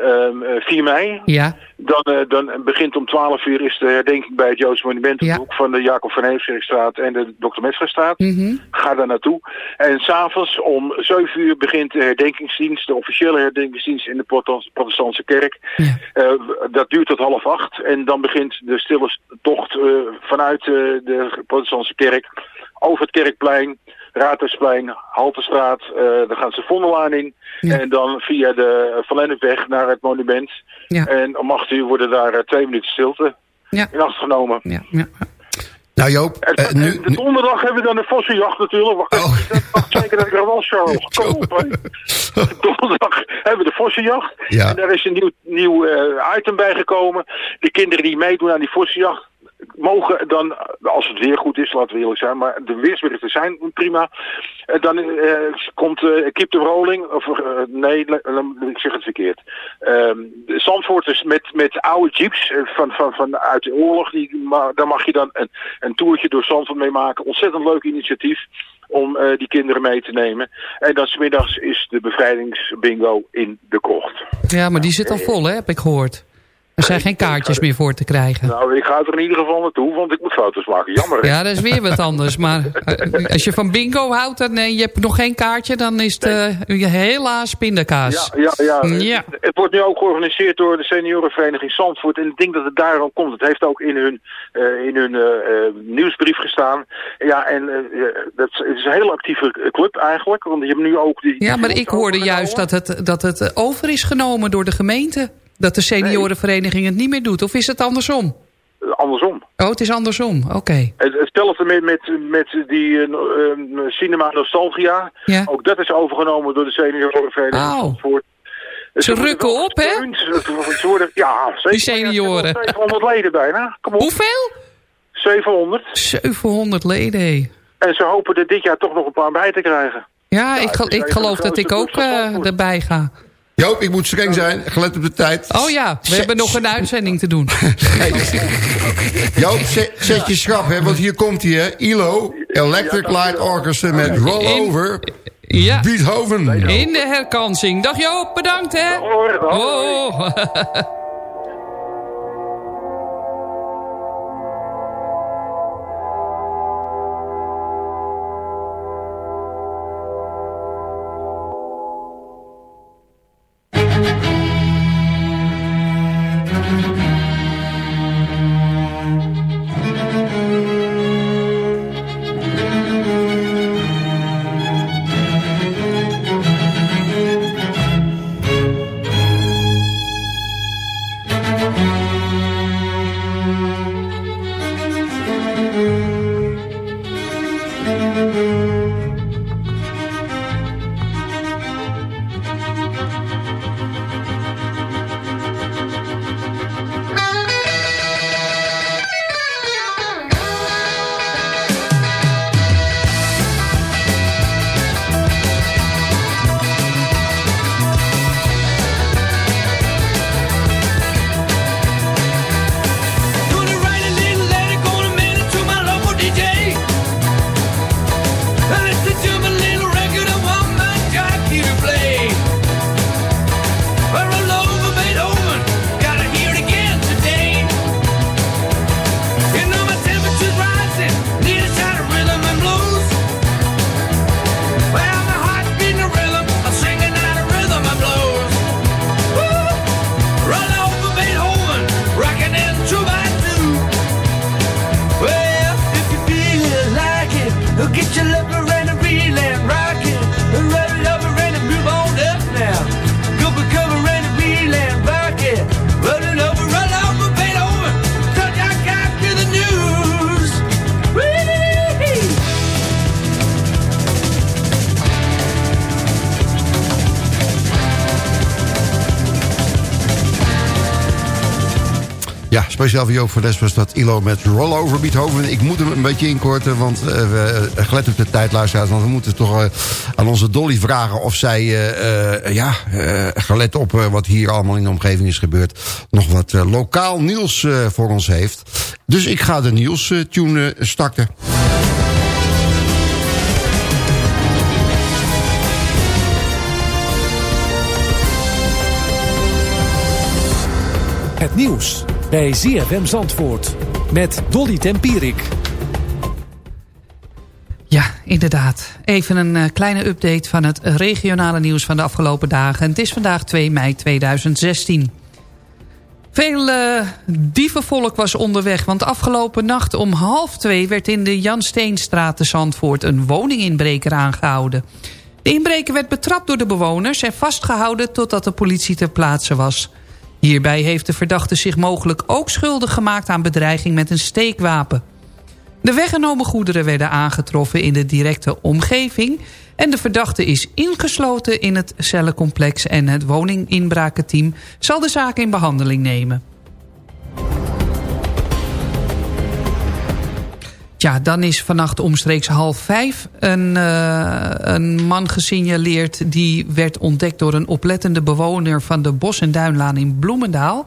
Speaker 14: ehm, eh, 4 mei.
Speaker 9: Ja.
Speaker 14: Dan, eh, dan begint om 12 uur is de herdenking bij het Joods Monument op de hoek van de Jacob van Heemskerkstraat en de Dr. Metzgerstraat.
Speaker 9: Mhm.
Speaker 14: Ga daar naartoe. En s'avonds om 7 uur begint de herdenkingsdienst, de officiële herdenkingsdienst in de Protest- protestantse kerk. Eh, dat duurt tot half acht en dan begint de stille tocht vanuit de protestantse kerk over het kerkplein, Raadhuisplein, Haltestraat, eh dan gaan ze Vondelaan in. En dan via de Van Lennepweg naar het monument.
Speaker 9: Ja.
Speaker 14: En om acht uur worden daar eh, twee minuten stilte
Speaker 9: Ja.
Speaker 14: in acht genomen.
Speaker 9: Ja, ja.
Speaker 6: Nou Joop,
Speaker 14: En,
Speaker 6: eh, nu,
Speaker 14: en donderdag hebben we dan de vossenjacht natuurlijk. Wacht
Speaker 6: Oh.
Speaker 14: wacht zeker dat ik er was, Charles. Kom op. Donderdag hebben we de vossenjacht.
Speaker 6: Ja.
Speaker 14: En daar is een nieuw, nieuw eh, item bijgekomen. De kinderen die meedoen aan die vossenjacht mogen dan, als het weer goed is, laten we eerlijk zijn, maar de weersberichten zijn prima. Eh, dan eh, komt eh Keep the Rolling, of nee, ik zeg het verkeerd. Ehm Zandvoorters met, met oude jeeps van, van, van uit de oorlog, die, maar, daar mag je dan een, een toertje door Zandvoort mee maken. Ontzettend leuk initiatief om die kinderen mee te nemen. En dan 's middags is de bevrijdingsbingo in de krocht.
Speaker 9: ja, maar die zit al vol, hè, heb ik gehoord. Er zijn geen kaartjes meer voor te krijgen.
Speaker 14: Nou, ik ga er in ieder geval naartoe, want ik moet foto's maken. Jammer. hè?
Speaker 9: Ja, dat is weer wat anders. Maar eh, als je van bingo houdt en eh, je hebt nog geen kaartje... dan is het eh, helaas pindakaas.
Speaker 14: Ja, ja, ja.
Speaker 9: Ja.
Speaker 14: Het, het wordt nu ook georganiseerd door de seniorenvereniging Zandvoort. En ik denk dat het daarom komt. Het heeft ook in hun, in hun nieuwsbrief gestaan. Ja, en dat is, het is een hele actieve club eigenlijk. Want je hebt nu ook... Die,
Speaker 9: Ja, maar ik hoorde juist dat het, dat het over is genomen door de gemeente. Dat de seniorenvereniging het niet meer doet. Of is het andersom?
Speaker 14: Andersom.
Speaker 9: Oh, het is andersom. Oké.
Speaker 14: Het- Hetzelfde met, met, met die eh, no- eh, Cinema Nostalgia.
Speaker 9: Ja.
Speaker 14: Ook dat is overgenomen door de seniorenvereniging
Speaker 9: Oh.
Speaker 14: Zandvoort.
Speaker 9: Ze rukken op, hè?
Speaker 14: Ze ze worden, ja, zeker.
Speaker 9: Die senioren.
Speaker 14: 700 leden bijna. Kom op.
Speaker 9: Hoeveel?
Speaker 14: 700.
Speaker 9: 700 leden. hé.
Speaker 14: En ze hopen er dit jaar toch nog een paar bij te krijgen.
Speaker 9: Ja, ik, ik geloof dat ik ook eh, erbij ga.
Speaker 6: Joop, ik moet streng zijn. Gelet op de tijd.
Speaker 9: Oh ja, we hebben nog een uitzending te doen.
Speaker 6: Joop, zet, zet je schrap, hè, want hier komt hij, hè. ILO, Electric Light Orchestra met Rollover,
Speaker 9: Ja.
Speaker 6: Beethoven.
Speaker 9: In de herkansing. Dag Joop, bedankt hè. Oh.
Speaker 6: speciaal voor Joop van Des was dat ILO met Rollover Beethoven. Ik moet hem een beetje inkorten, want eh, we, uh, gelet op de tijd, luisteraars... want we moeten toch uh, aan onze Dolly vragen of zij, uh, ja, gelet op wat hier allemaal in de omgeving is gebeurd... nog wat lokaal nieuws voor ons heeft. Dus ik ga de nieuws-tune starten.
Speaker 15: Het nieuws bij ZFM Zandvoort met Dolly Tempierik.
Speaker 9: Ja, inderdaad. Even een uh, kleine update van het regionale nieuws van de afgelopen dagen. Het is vandaag 2 mei 2016. Veel uh, dievenvolk was onderweg, want afgelopen nacht om half twee... werd in de Jan Steenstraat te Zandvoort een woninginbreker aangehouden. De inbreker werd betrapt door de bewoners en vastgehouden totdat de politie ter plaatse was. Hierbij heeft de verdachte zich mogelijk ook schuldig gemaakt aan bedreiging met een steekwapen. De weggenomen goederen werden aangetroffen in de directe omgeving... en de verdachte is ingesloten in het cellencomplex... en het woninginbrakenteam zal de zaak in behandeling nemen. Ja, dan is vannacht omstreeks half vijf een, uh, een man gesignaleerd... die werd ontdekt door een oplettende bewoner van de Bos- en Duinlaan in Bloemendaal...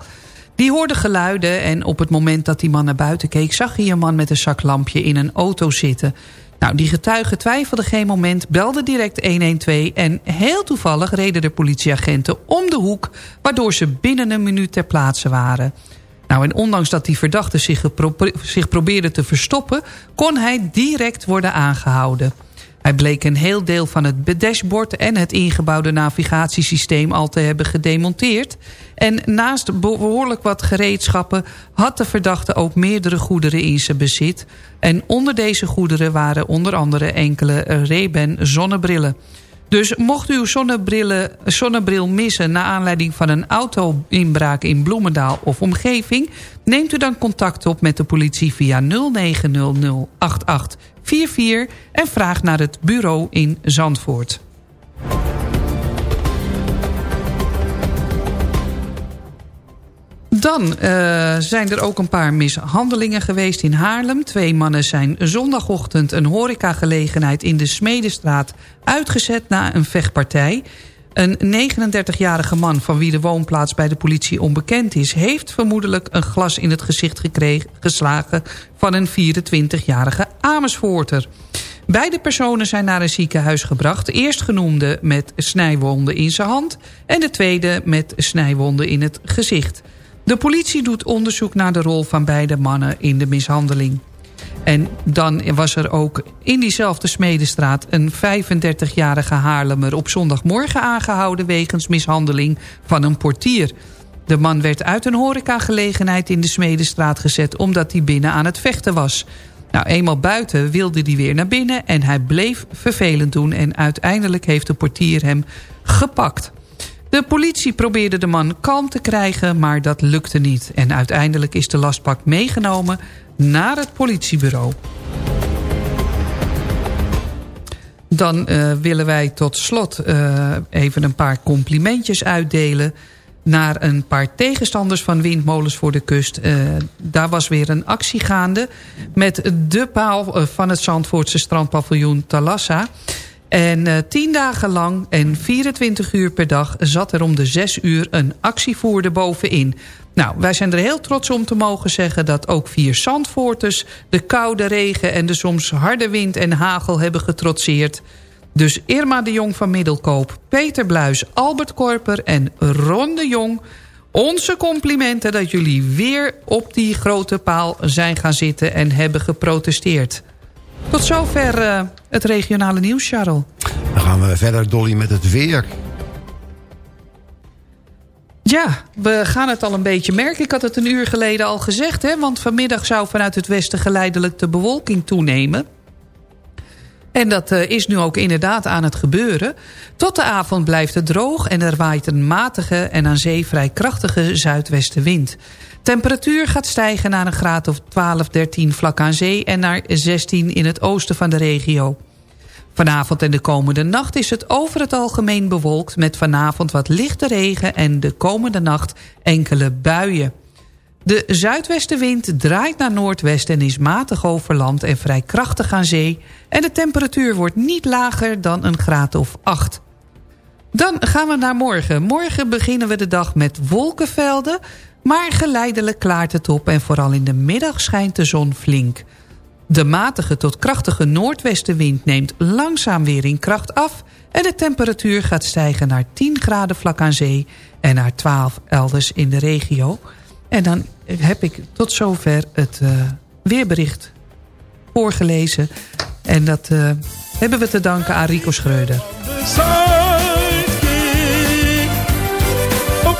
Speaker 9: Die hoorde geluiden en op het moment dat die man naar buiten keek... zag hij een man met een zaklampje in een auto zitten. Nou, die getuige twijfelde geen moment, belde direct 112... en heel toevallig reden de politieagenten om de hoek... waardoor ze binnen een minuut ter plaatse waren. Nou, en ondanks dat die verdachte zich, zich probeerde te verstoppen... kon hij direct worden aangehouden. Hij bleek een heel deel van het dashboard en het ingebouwde navigatiesysteem al te hebben gedemonteerd. En naast behoorlijk wat gereedschappen had de verdachte ook meerdere goederen in zijn bezit. En onder deze goederen waren onder andere enkele Ray-Ban zonnebrillen. Dus mocht u uw zonnebril missen... na aanleiding van een auto-inbraak in Bloemendaal of omgeving... neemt u dan contact op met de politie via 0900 8844... en vraag naar het bureau in Zandvoort. Dan uh, zijn er ook een paar mishandelingen geweest in Haarlem. Twee mannen zijn zondagochtend een horecagelegenheid in de Smedestraat uitgezet na een vechtpartij. Een 39-jarige man van wie de woonplaats bij de politie onbekend is... heeft vermoedelijk een glas in het gezicht gekregen, geslagen van een 24-jarige Amersfoorter. Beide personen zijn naar een ziekenhuis gebracht. De eerstgenoemde met snijwonden in zijn hand... en de tweede met snijwonden in het gezicht. De politie doet onderzoek naar de rol van beide mannen in de mishandeling. En dan was er ook in diezelfde Smedestraat... een 35-jarige Haarlemmer op zondagmorgen aangehouden... wegens mishandeling van een portier. De man werd uit een horecagelegenheid in de Smedestraat gezet... omdat hij binnen aan het vechten was. Nou, eenmaal buiten wilde hij weer naar binnen... en hij bleef vervelend doen... en uiteindelijk heeft de portier hem gepakt. De politie probeerde de man kalm te krijgen, maar dat lukte niet. En uiteindelijk is de lastpak meegenomen naar het politiebureau. Dan uh, willen wij tot slot uh, even een paar complimentjes uitdelen naar een paar tegenstanders van windmolens voor de kust. Uh, daar was weer een actie gaande met de paal van het Zandvoortse strandpaviljoen Talassa. En uh, tien dagen lang en 24 uur per dag zat er om de zes uur een actievoerder bovenin. Nou, wij zijn er heel trots om te mogen zeggen dat ook vier Zandvoorters... de koude regen en de soms harde wind en hagel hebben getrotseerd. Dus Irma de Jong van Middelkoop, Peter Bluis, Albert Korper en Ron de Jong... onze complimenten dat jullie weer op die grote paal zijn gaan zitten en hebben geprotesteerd. Tot zover uh, het regionale nieuws, Charles.
Speaker 6: Dan gaan we verder, Dolly, met het weer.
Speaker 9: Ja, we gaan het al een beetje merken. Ik had het een uur geleden al gezegd. Hè, want vanmiddag zou vanuit het westen geleidelijk de bewolking toenemen. En dat uh, is nu ook inderdaad aan het gebeuren. Tot de avond blijft het droog en er waait een matige en aan zee vrij krachtige zuidwestenwind. Temperatuur gaat stijgen naar een graad of 12, 13 vlak aan zee... en naar 16 in het oosten van de regio. Vanavond en de komende nacht is het over het algemeen bewolkt... met vanavond wat lichte regen en de komende nacht enkele buien. De zuidwestenwind draait naar noordwest en is matig over land... en vrij krachtig aan zee... en de temperatuur wordt niet lager dan een graad of 8. Dan gaan we naar morgen. Morgen beginnen we de dag met wolkenvelden... Maar geleidelijk klaart het op en vooral in de middag schijnt de zon flink. De matige tot krachtige noordwestenwind neemt langzaam weer in kracht af... en de temperatuur gaat stijgen naar 10 graden vlak aan zee... en naar 12 elders in de regio. En dan heb ik tot zover het uh, weerbericht voorgelezen. En dat uh, hebben we te danken aan Rico Schreuder.
Speaker 4: Op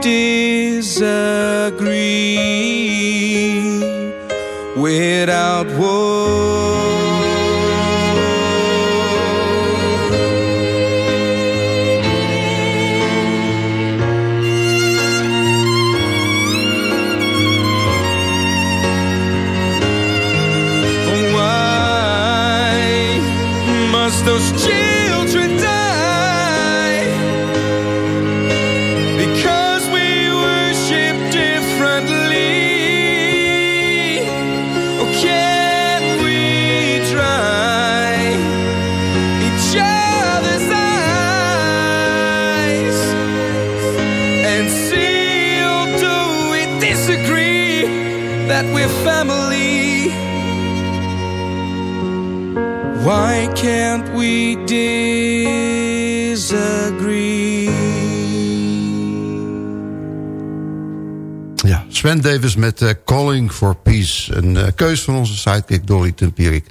Speaker 16: disagree without war. those chains that we're family? Why can't we disagree?
Speaker 6: Ja, Sven Davis met eh, Calling for Peace. Een uh, keus van onze sidekick Dolly Tempierik.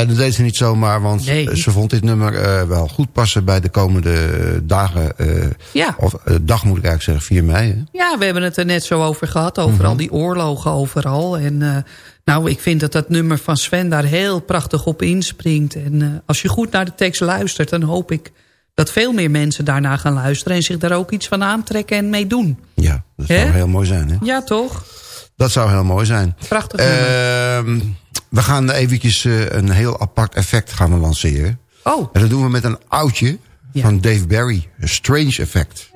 Speaker 6: En dat deed ze niet zomaar, want
Speaker 9: Nee.
Speaker 6: eh, ze vond dit nummer eh, wel goed passen... bij de komende dagen, eh,
Speaker 9: Ja.
Speaker 6: of eh, dag moet ik eigenlijk zeggen, 4 mei. Hè?
Speaker 9: Ja, we hebben het er net zo over gehad. Over al die oorlogen overal. En eh, nou, ik vind dat dat nummer van Sven daar heel prachtig op inspringt. En eh, als je goed naar de tekst luistert... dan hoop ik dat veel meer mensen daarna gaan luisteren... en zich daar ook iets van aantrekken en mee doen.
Speaker 6: Ja, dat zou heel mooi zijn. Hè?
Speaker 9: Ja, toch?
Speaker 6: Dat zou heel mooi zijn.
Speaker 9: Prachtig.
Speaker 6: Ehm, we gaan eventjes eh, een heel apart effect gaan we lanceren.
Speaker 9: Oh.
Speaker 6: En dat doen we met een oudje van Dave Barry. Een Strange Effect.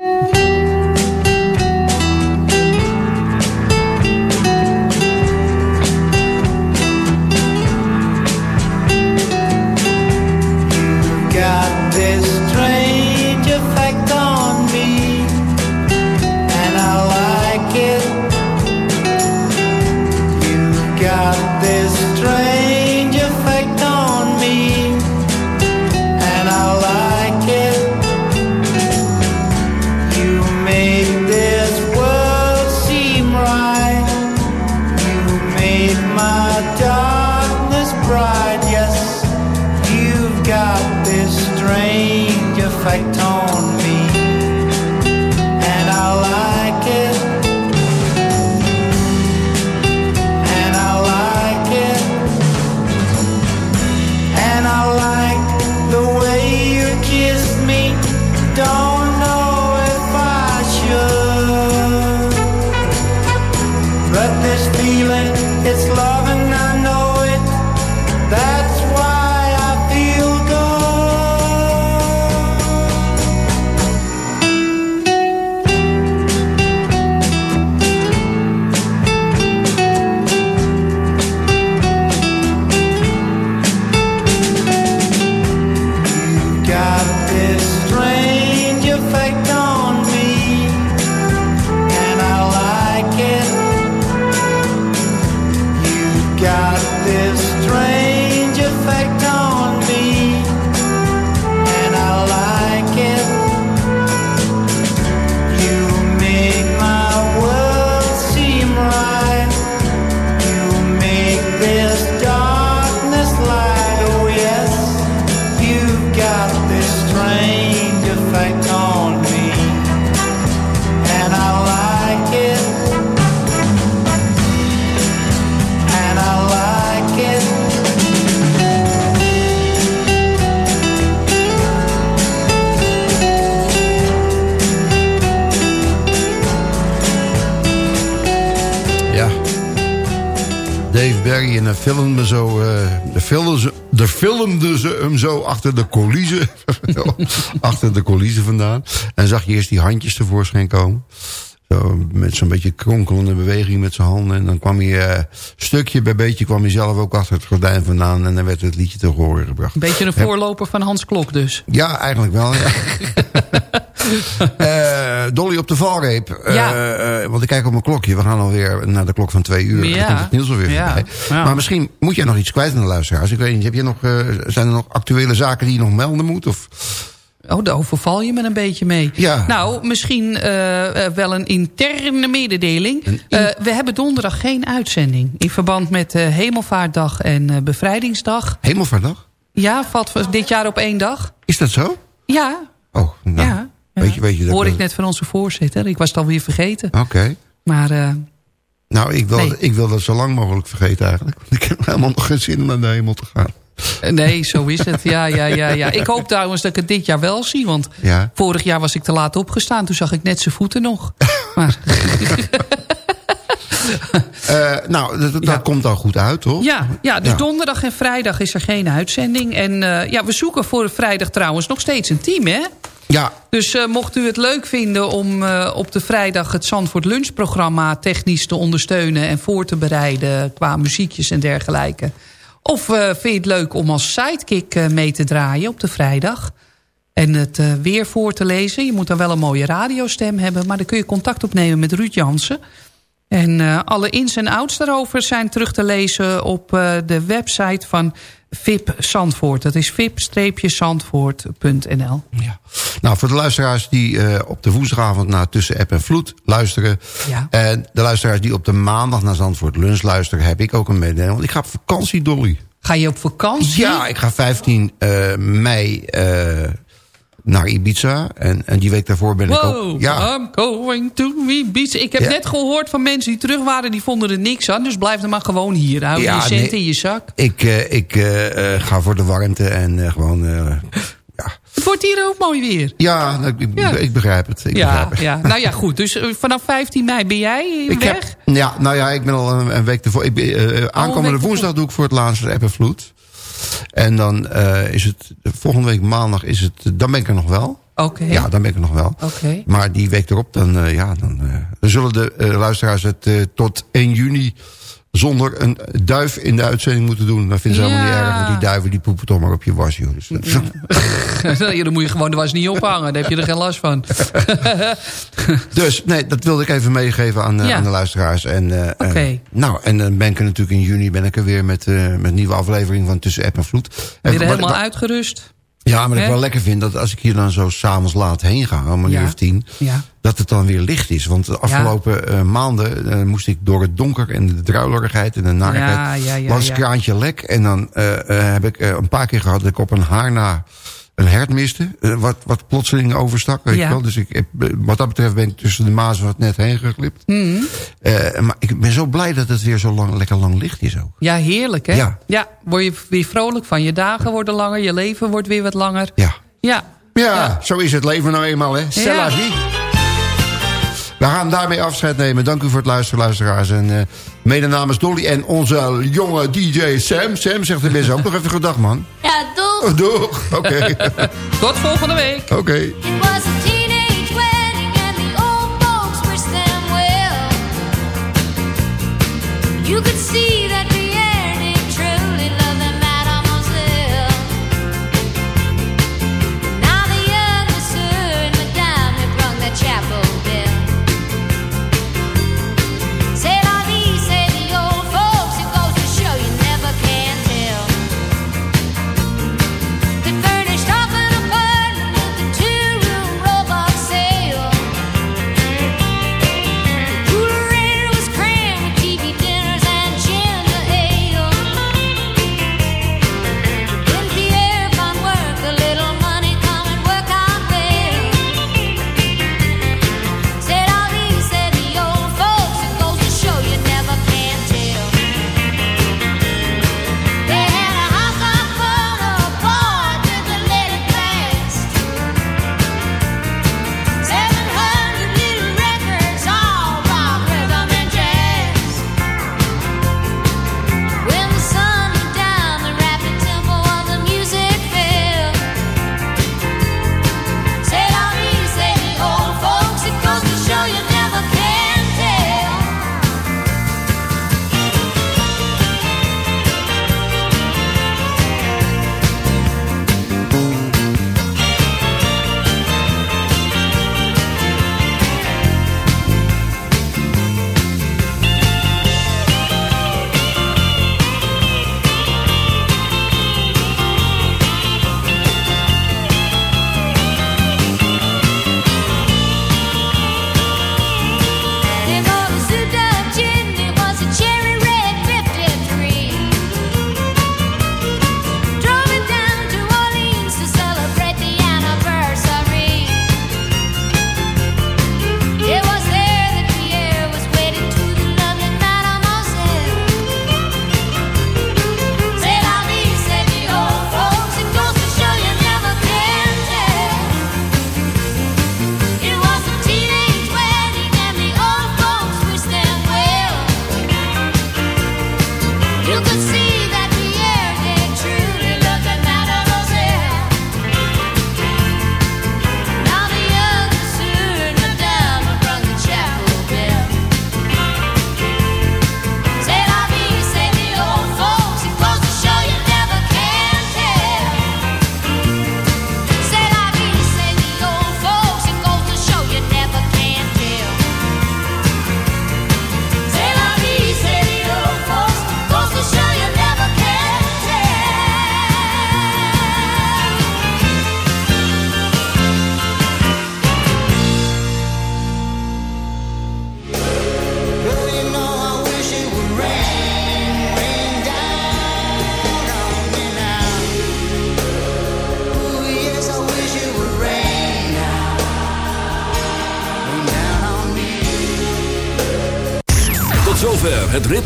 Speaker 6: Dave Berry en dan filmden zo, eh, de filmden ze, de filmden ze hem zo achter de coulissen. achter de coulissen vandaan. En zag je eerst die handjes tevoorschijn komen. Zo, met zo'n beetje kronkelende beweging met zijn handen. En dan kwam hij eh, stukje bij beetje kwam hij zelf ook achter het gordijn vandaan. En dan werd het liedje te horen gebracht.
Speaker 9: Een beetje een voorloper van Hans Klok dus.
Speaker 6: Ja, eigenlijk wel. Ja. Eh, Dolly op de valreep. Eh,
Speaker 9: Ja.
Speaker 6: want ik kijk op mijn klokje. We gaan alweer naar de klok van twee uur.
Speaker 9: Ja.
Speaker 6: Dan komt het nieuws alweer
Speaker 9: Ja.
Speaker 6: voorbij.
Speaker 9: Ja.
Speaker 6: Maar misschien moet jij nog iets kwijt aan de luisteraars. Ik weet niet, heb je nog, zijn er nog actuele zaken die je nog melden moet? Of...
Speaker 9: Oh, daar overval je me een beetje mee.
Speaker 6: Ja.
Speaker 9: Nou, misschien eh, eh, wel een interne mededeling. Eh, we hebben donderdag geen uitzending. In verband met eh, Hemelvaartdag en Bevrijdingsdag.
Speaker 6: Hemelvaartdag?
Speaker 9: Ja, valt dit jaar op één dag.
Speaker 6: Is dat zo?
Speaker 9: Ja,
Speaker 6: Oh, nou,
Speaker 9: ja.
Speaker 6: weet je, weet je dat
Speaker 9: hoor ik net van onze voorzitter. Ik was het alweer vergeten.
Speaker 6: Oké.
Speaker 9: Maar
Speaker 6: Nou, ik wil,
Speaker 9: Nee.
Speaker 6: ik wil dat zo lang mogelijk vergeten eigenlijk. Want ik heb helemaal nog geen zin om naar de hemel te gaan.
Speaker 9: Nee, zo is het. Ja, ja, ja, ja. Ik hoop trouwens dat ik het dit jaar wel zie. Want
Speaker 6: Ja.
Speaker 9: vorig jaar was ik te laat opgestaan. Toen zag ik net zijn voeten nog. Maar
Speaker 6: Eh, nou, dat, komt al goed uit, toch?
Speaker 9: Ja, ja dus
Speaker 6: Ja.
Speaker 9: donderdag en vrijdag is er geen uitzending. En eh, ja, we zoeken voor vrijdag trouwens nog steeds een team, hè?
Speaker 6: Ja,
Speaker 9: Dus eh, mocht u het leuk vinden om eh, op de vrijdag het Zandvoort lunchprogramma technisch te ondersteunen en voor te bereiden qua muziekjes en dergelijke. Of eh, vind je het leuk om als sidekick eh, mee te draaien op de vrijdag? En het eh, weer voor te lezen. Je moet dan wel een mooie radiostem hebben. Maar dan kun je contact opnemen met Ruud Jansen. En alle ins en outs daarover zijn terug te lezen op de website van VIP Zandvoort. Dat is vip-zandvoort.nl.
Speaker 6: Nou, voor de luisteraars die eh, op de woensdagavond naar Tussen App en Vloed luisteren...
Speaker 9: Ja.
Speaker 6: en de luisteraars die op de maandag naar Zandvoort Lunch luisteren... heb ik ook een mededeling, want ik ga op vakantie, Dolly.
Speaker 9: Ga je op vakantie?
Speaker 6: Ja, ik ga 15 eh, mei eh, naar Ibiza. En, en die week daarvoor ben ik ook... Ja,
Speaker 9: I'm going to Ibiza. Ik heb
Speaker 6: Ja.
Speaker 9: net gehoord van mensen die terug waren... die vonden er niks aan, dus blijf dan maar gewoon hier. Hou
Speaker 6: Ja,
Speaker 9: je
Speaker 6: nee.
Speaker 9: in je zak.
Speaker 6: ik, eh, ik eh, eh, ga voor de warmte en gewoon... eh,
Speaker 9: Het wordt hier ook mooi weer.
Speaker 6: ja, nou, ik,
Speaker 9: Ja.
Speaker 6: ik begrijp het. Ik
Speaker 9: Ja,
Speaker 6: begrijp het.
Speaker 9: ja, nou ja, goed. Dus vanaf 15 mei ben jij
Speaker 6: Ik
Speaker 9: weg?
Speaker 6: heb, ja, nou ja, ik ben al een, week ervoor. Ik ben, aankomende woensdag doe ik voor het laatste App en Vloed. En dan eh, is het, volgende week maandag is het, dan ben ik er nog wel.
Speaker 9: Oké.
Speaker 6: Ja, dan ben ik er nog wel.
Speaker 9: Oké.
Speaker 6: Maar die week erop, dan, eh, ja, dan, eh, dan zullen de luisteraars het tot 1 juni zonder een duif in de uitzending moeten doen. Dat vinden ze helemaal niet erg, want die duiven die poepen toch maar op je was, joh. Dus,
Speaker 9: Ja, dan moet je gewoon de was niet ophangen. Dan heb je er geen last van.
Speaker 6: dus nee, dat wilde ik even meegeven aan, eh,
Speaker 9: Ja.
Speaker 6: aan de luisteraars. En, eh, nou, en dan ben ik er natuurlijk in juni ben ik er weer met, eh, met een nieuwe aflevering van Tussen App en Vloed.
Speaker 9: Weer
Speaker 6: wat-
Speaker 9: helemaal uitgerust.
Speaker 6: Ja, maar ik wel lekker vind, dat als ik hier dan zo s'avonds laat heen ga, om een
Speaker 9: Ja.
Speaker 6: uur of tien,
Speaker 9: Ja.
Speaker 6: dat het dan weer licht is. Want de afgelopen eh, maanden eh, moest ik door het donker en de druilerigheid en de narigheid
Speaker 9: Ja, ja,
Speaker 6: langs kraantje lek. En dan eh, heb ik een paar keer gehad dat ik op een haar na een hert miste. eh, wat, wat plotseling overstak, weet
Speaker 9: Ja.
Speaker 6: je wel. Dus ik, heb, eh, wat dat betreft ben ik tussen de maas wat net heen geglipt.
Speaker 9: Mhm.
Speaker 6: Eh, maar ik ben zo blij dat het weer zo lang, lekker lang licht is ook.
Speaker 9: Ja, heerlijk hè?
Speaker 6: Ja.
Speaker 9: ja, word je weer vrolijk van. Je dagen worden langer, je leven wordt weer wat langer.
Speaker 6: Ja.
Speaker 9: Ja.
Speaker 6: Ja, zo is het leven nou eenmaal, hè. C'est la vie. We gaan daarmee afscheid nemen. Dank u voor het luisteren, luisteraars. En uh, mede namens Dolly en onze jonge DJ Sam. Sam zegt de mensen ook nog even gedag, man.
Speaker 10: Ja, doeg.
Speaker 6: Oh, doeg. Oké. Okay.
Speaker 9: Tot volgende week.
Speaker 6: Oké. Okay.
Speaker 17: You could see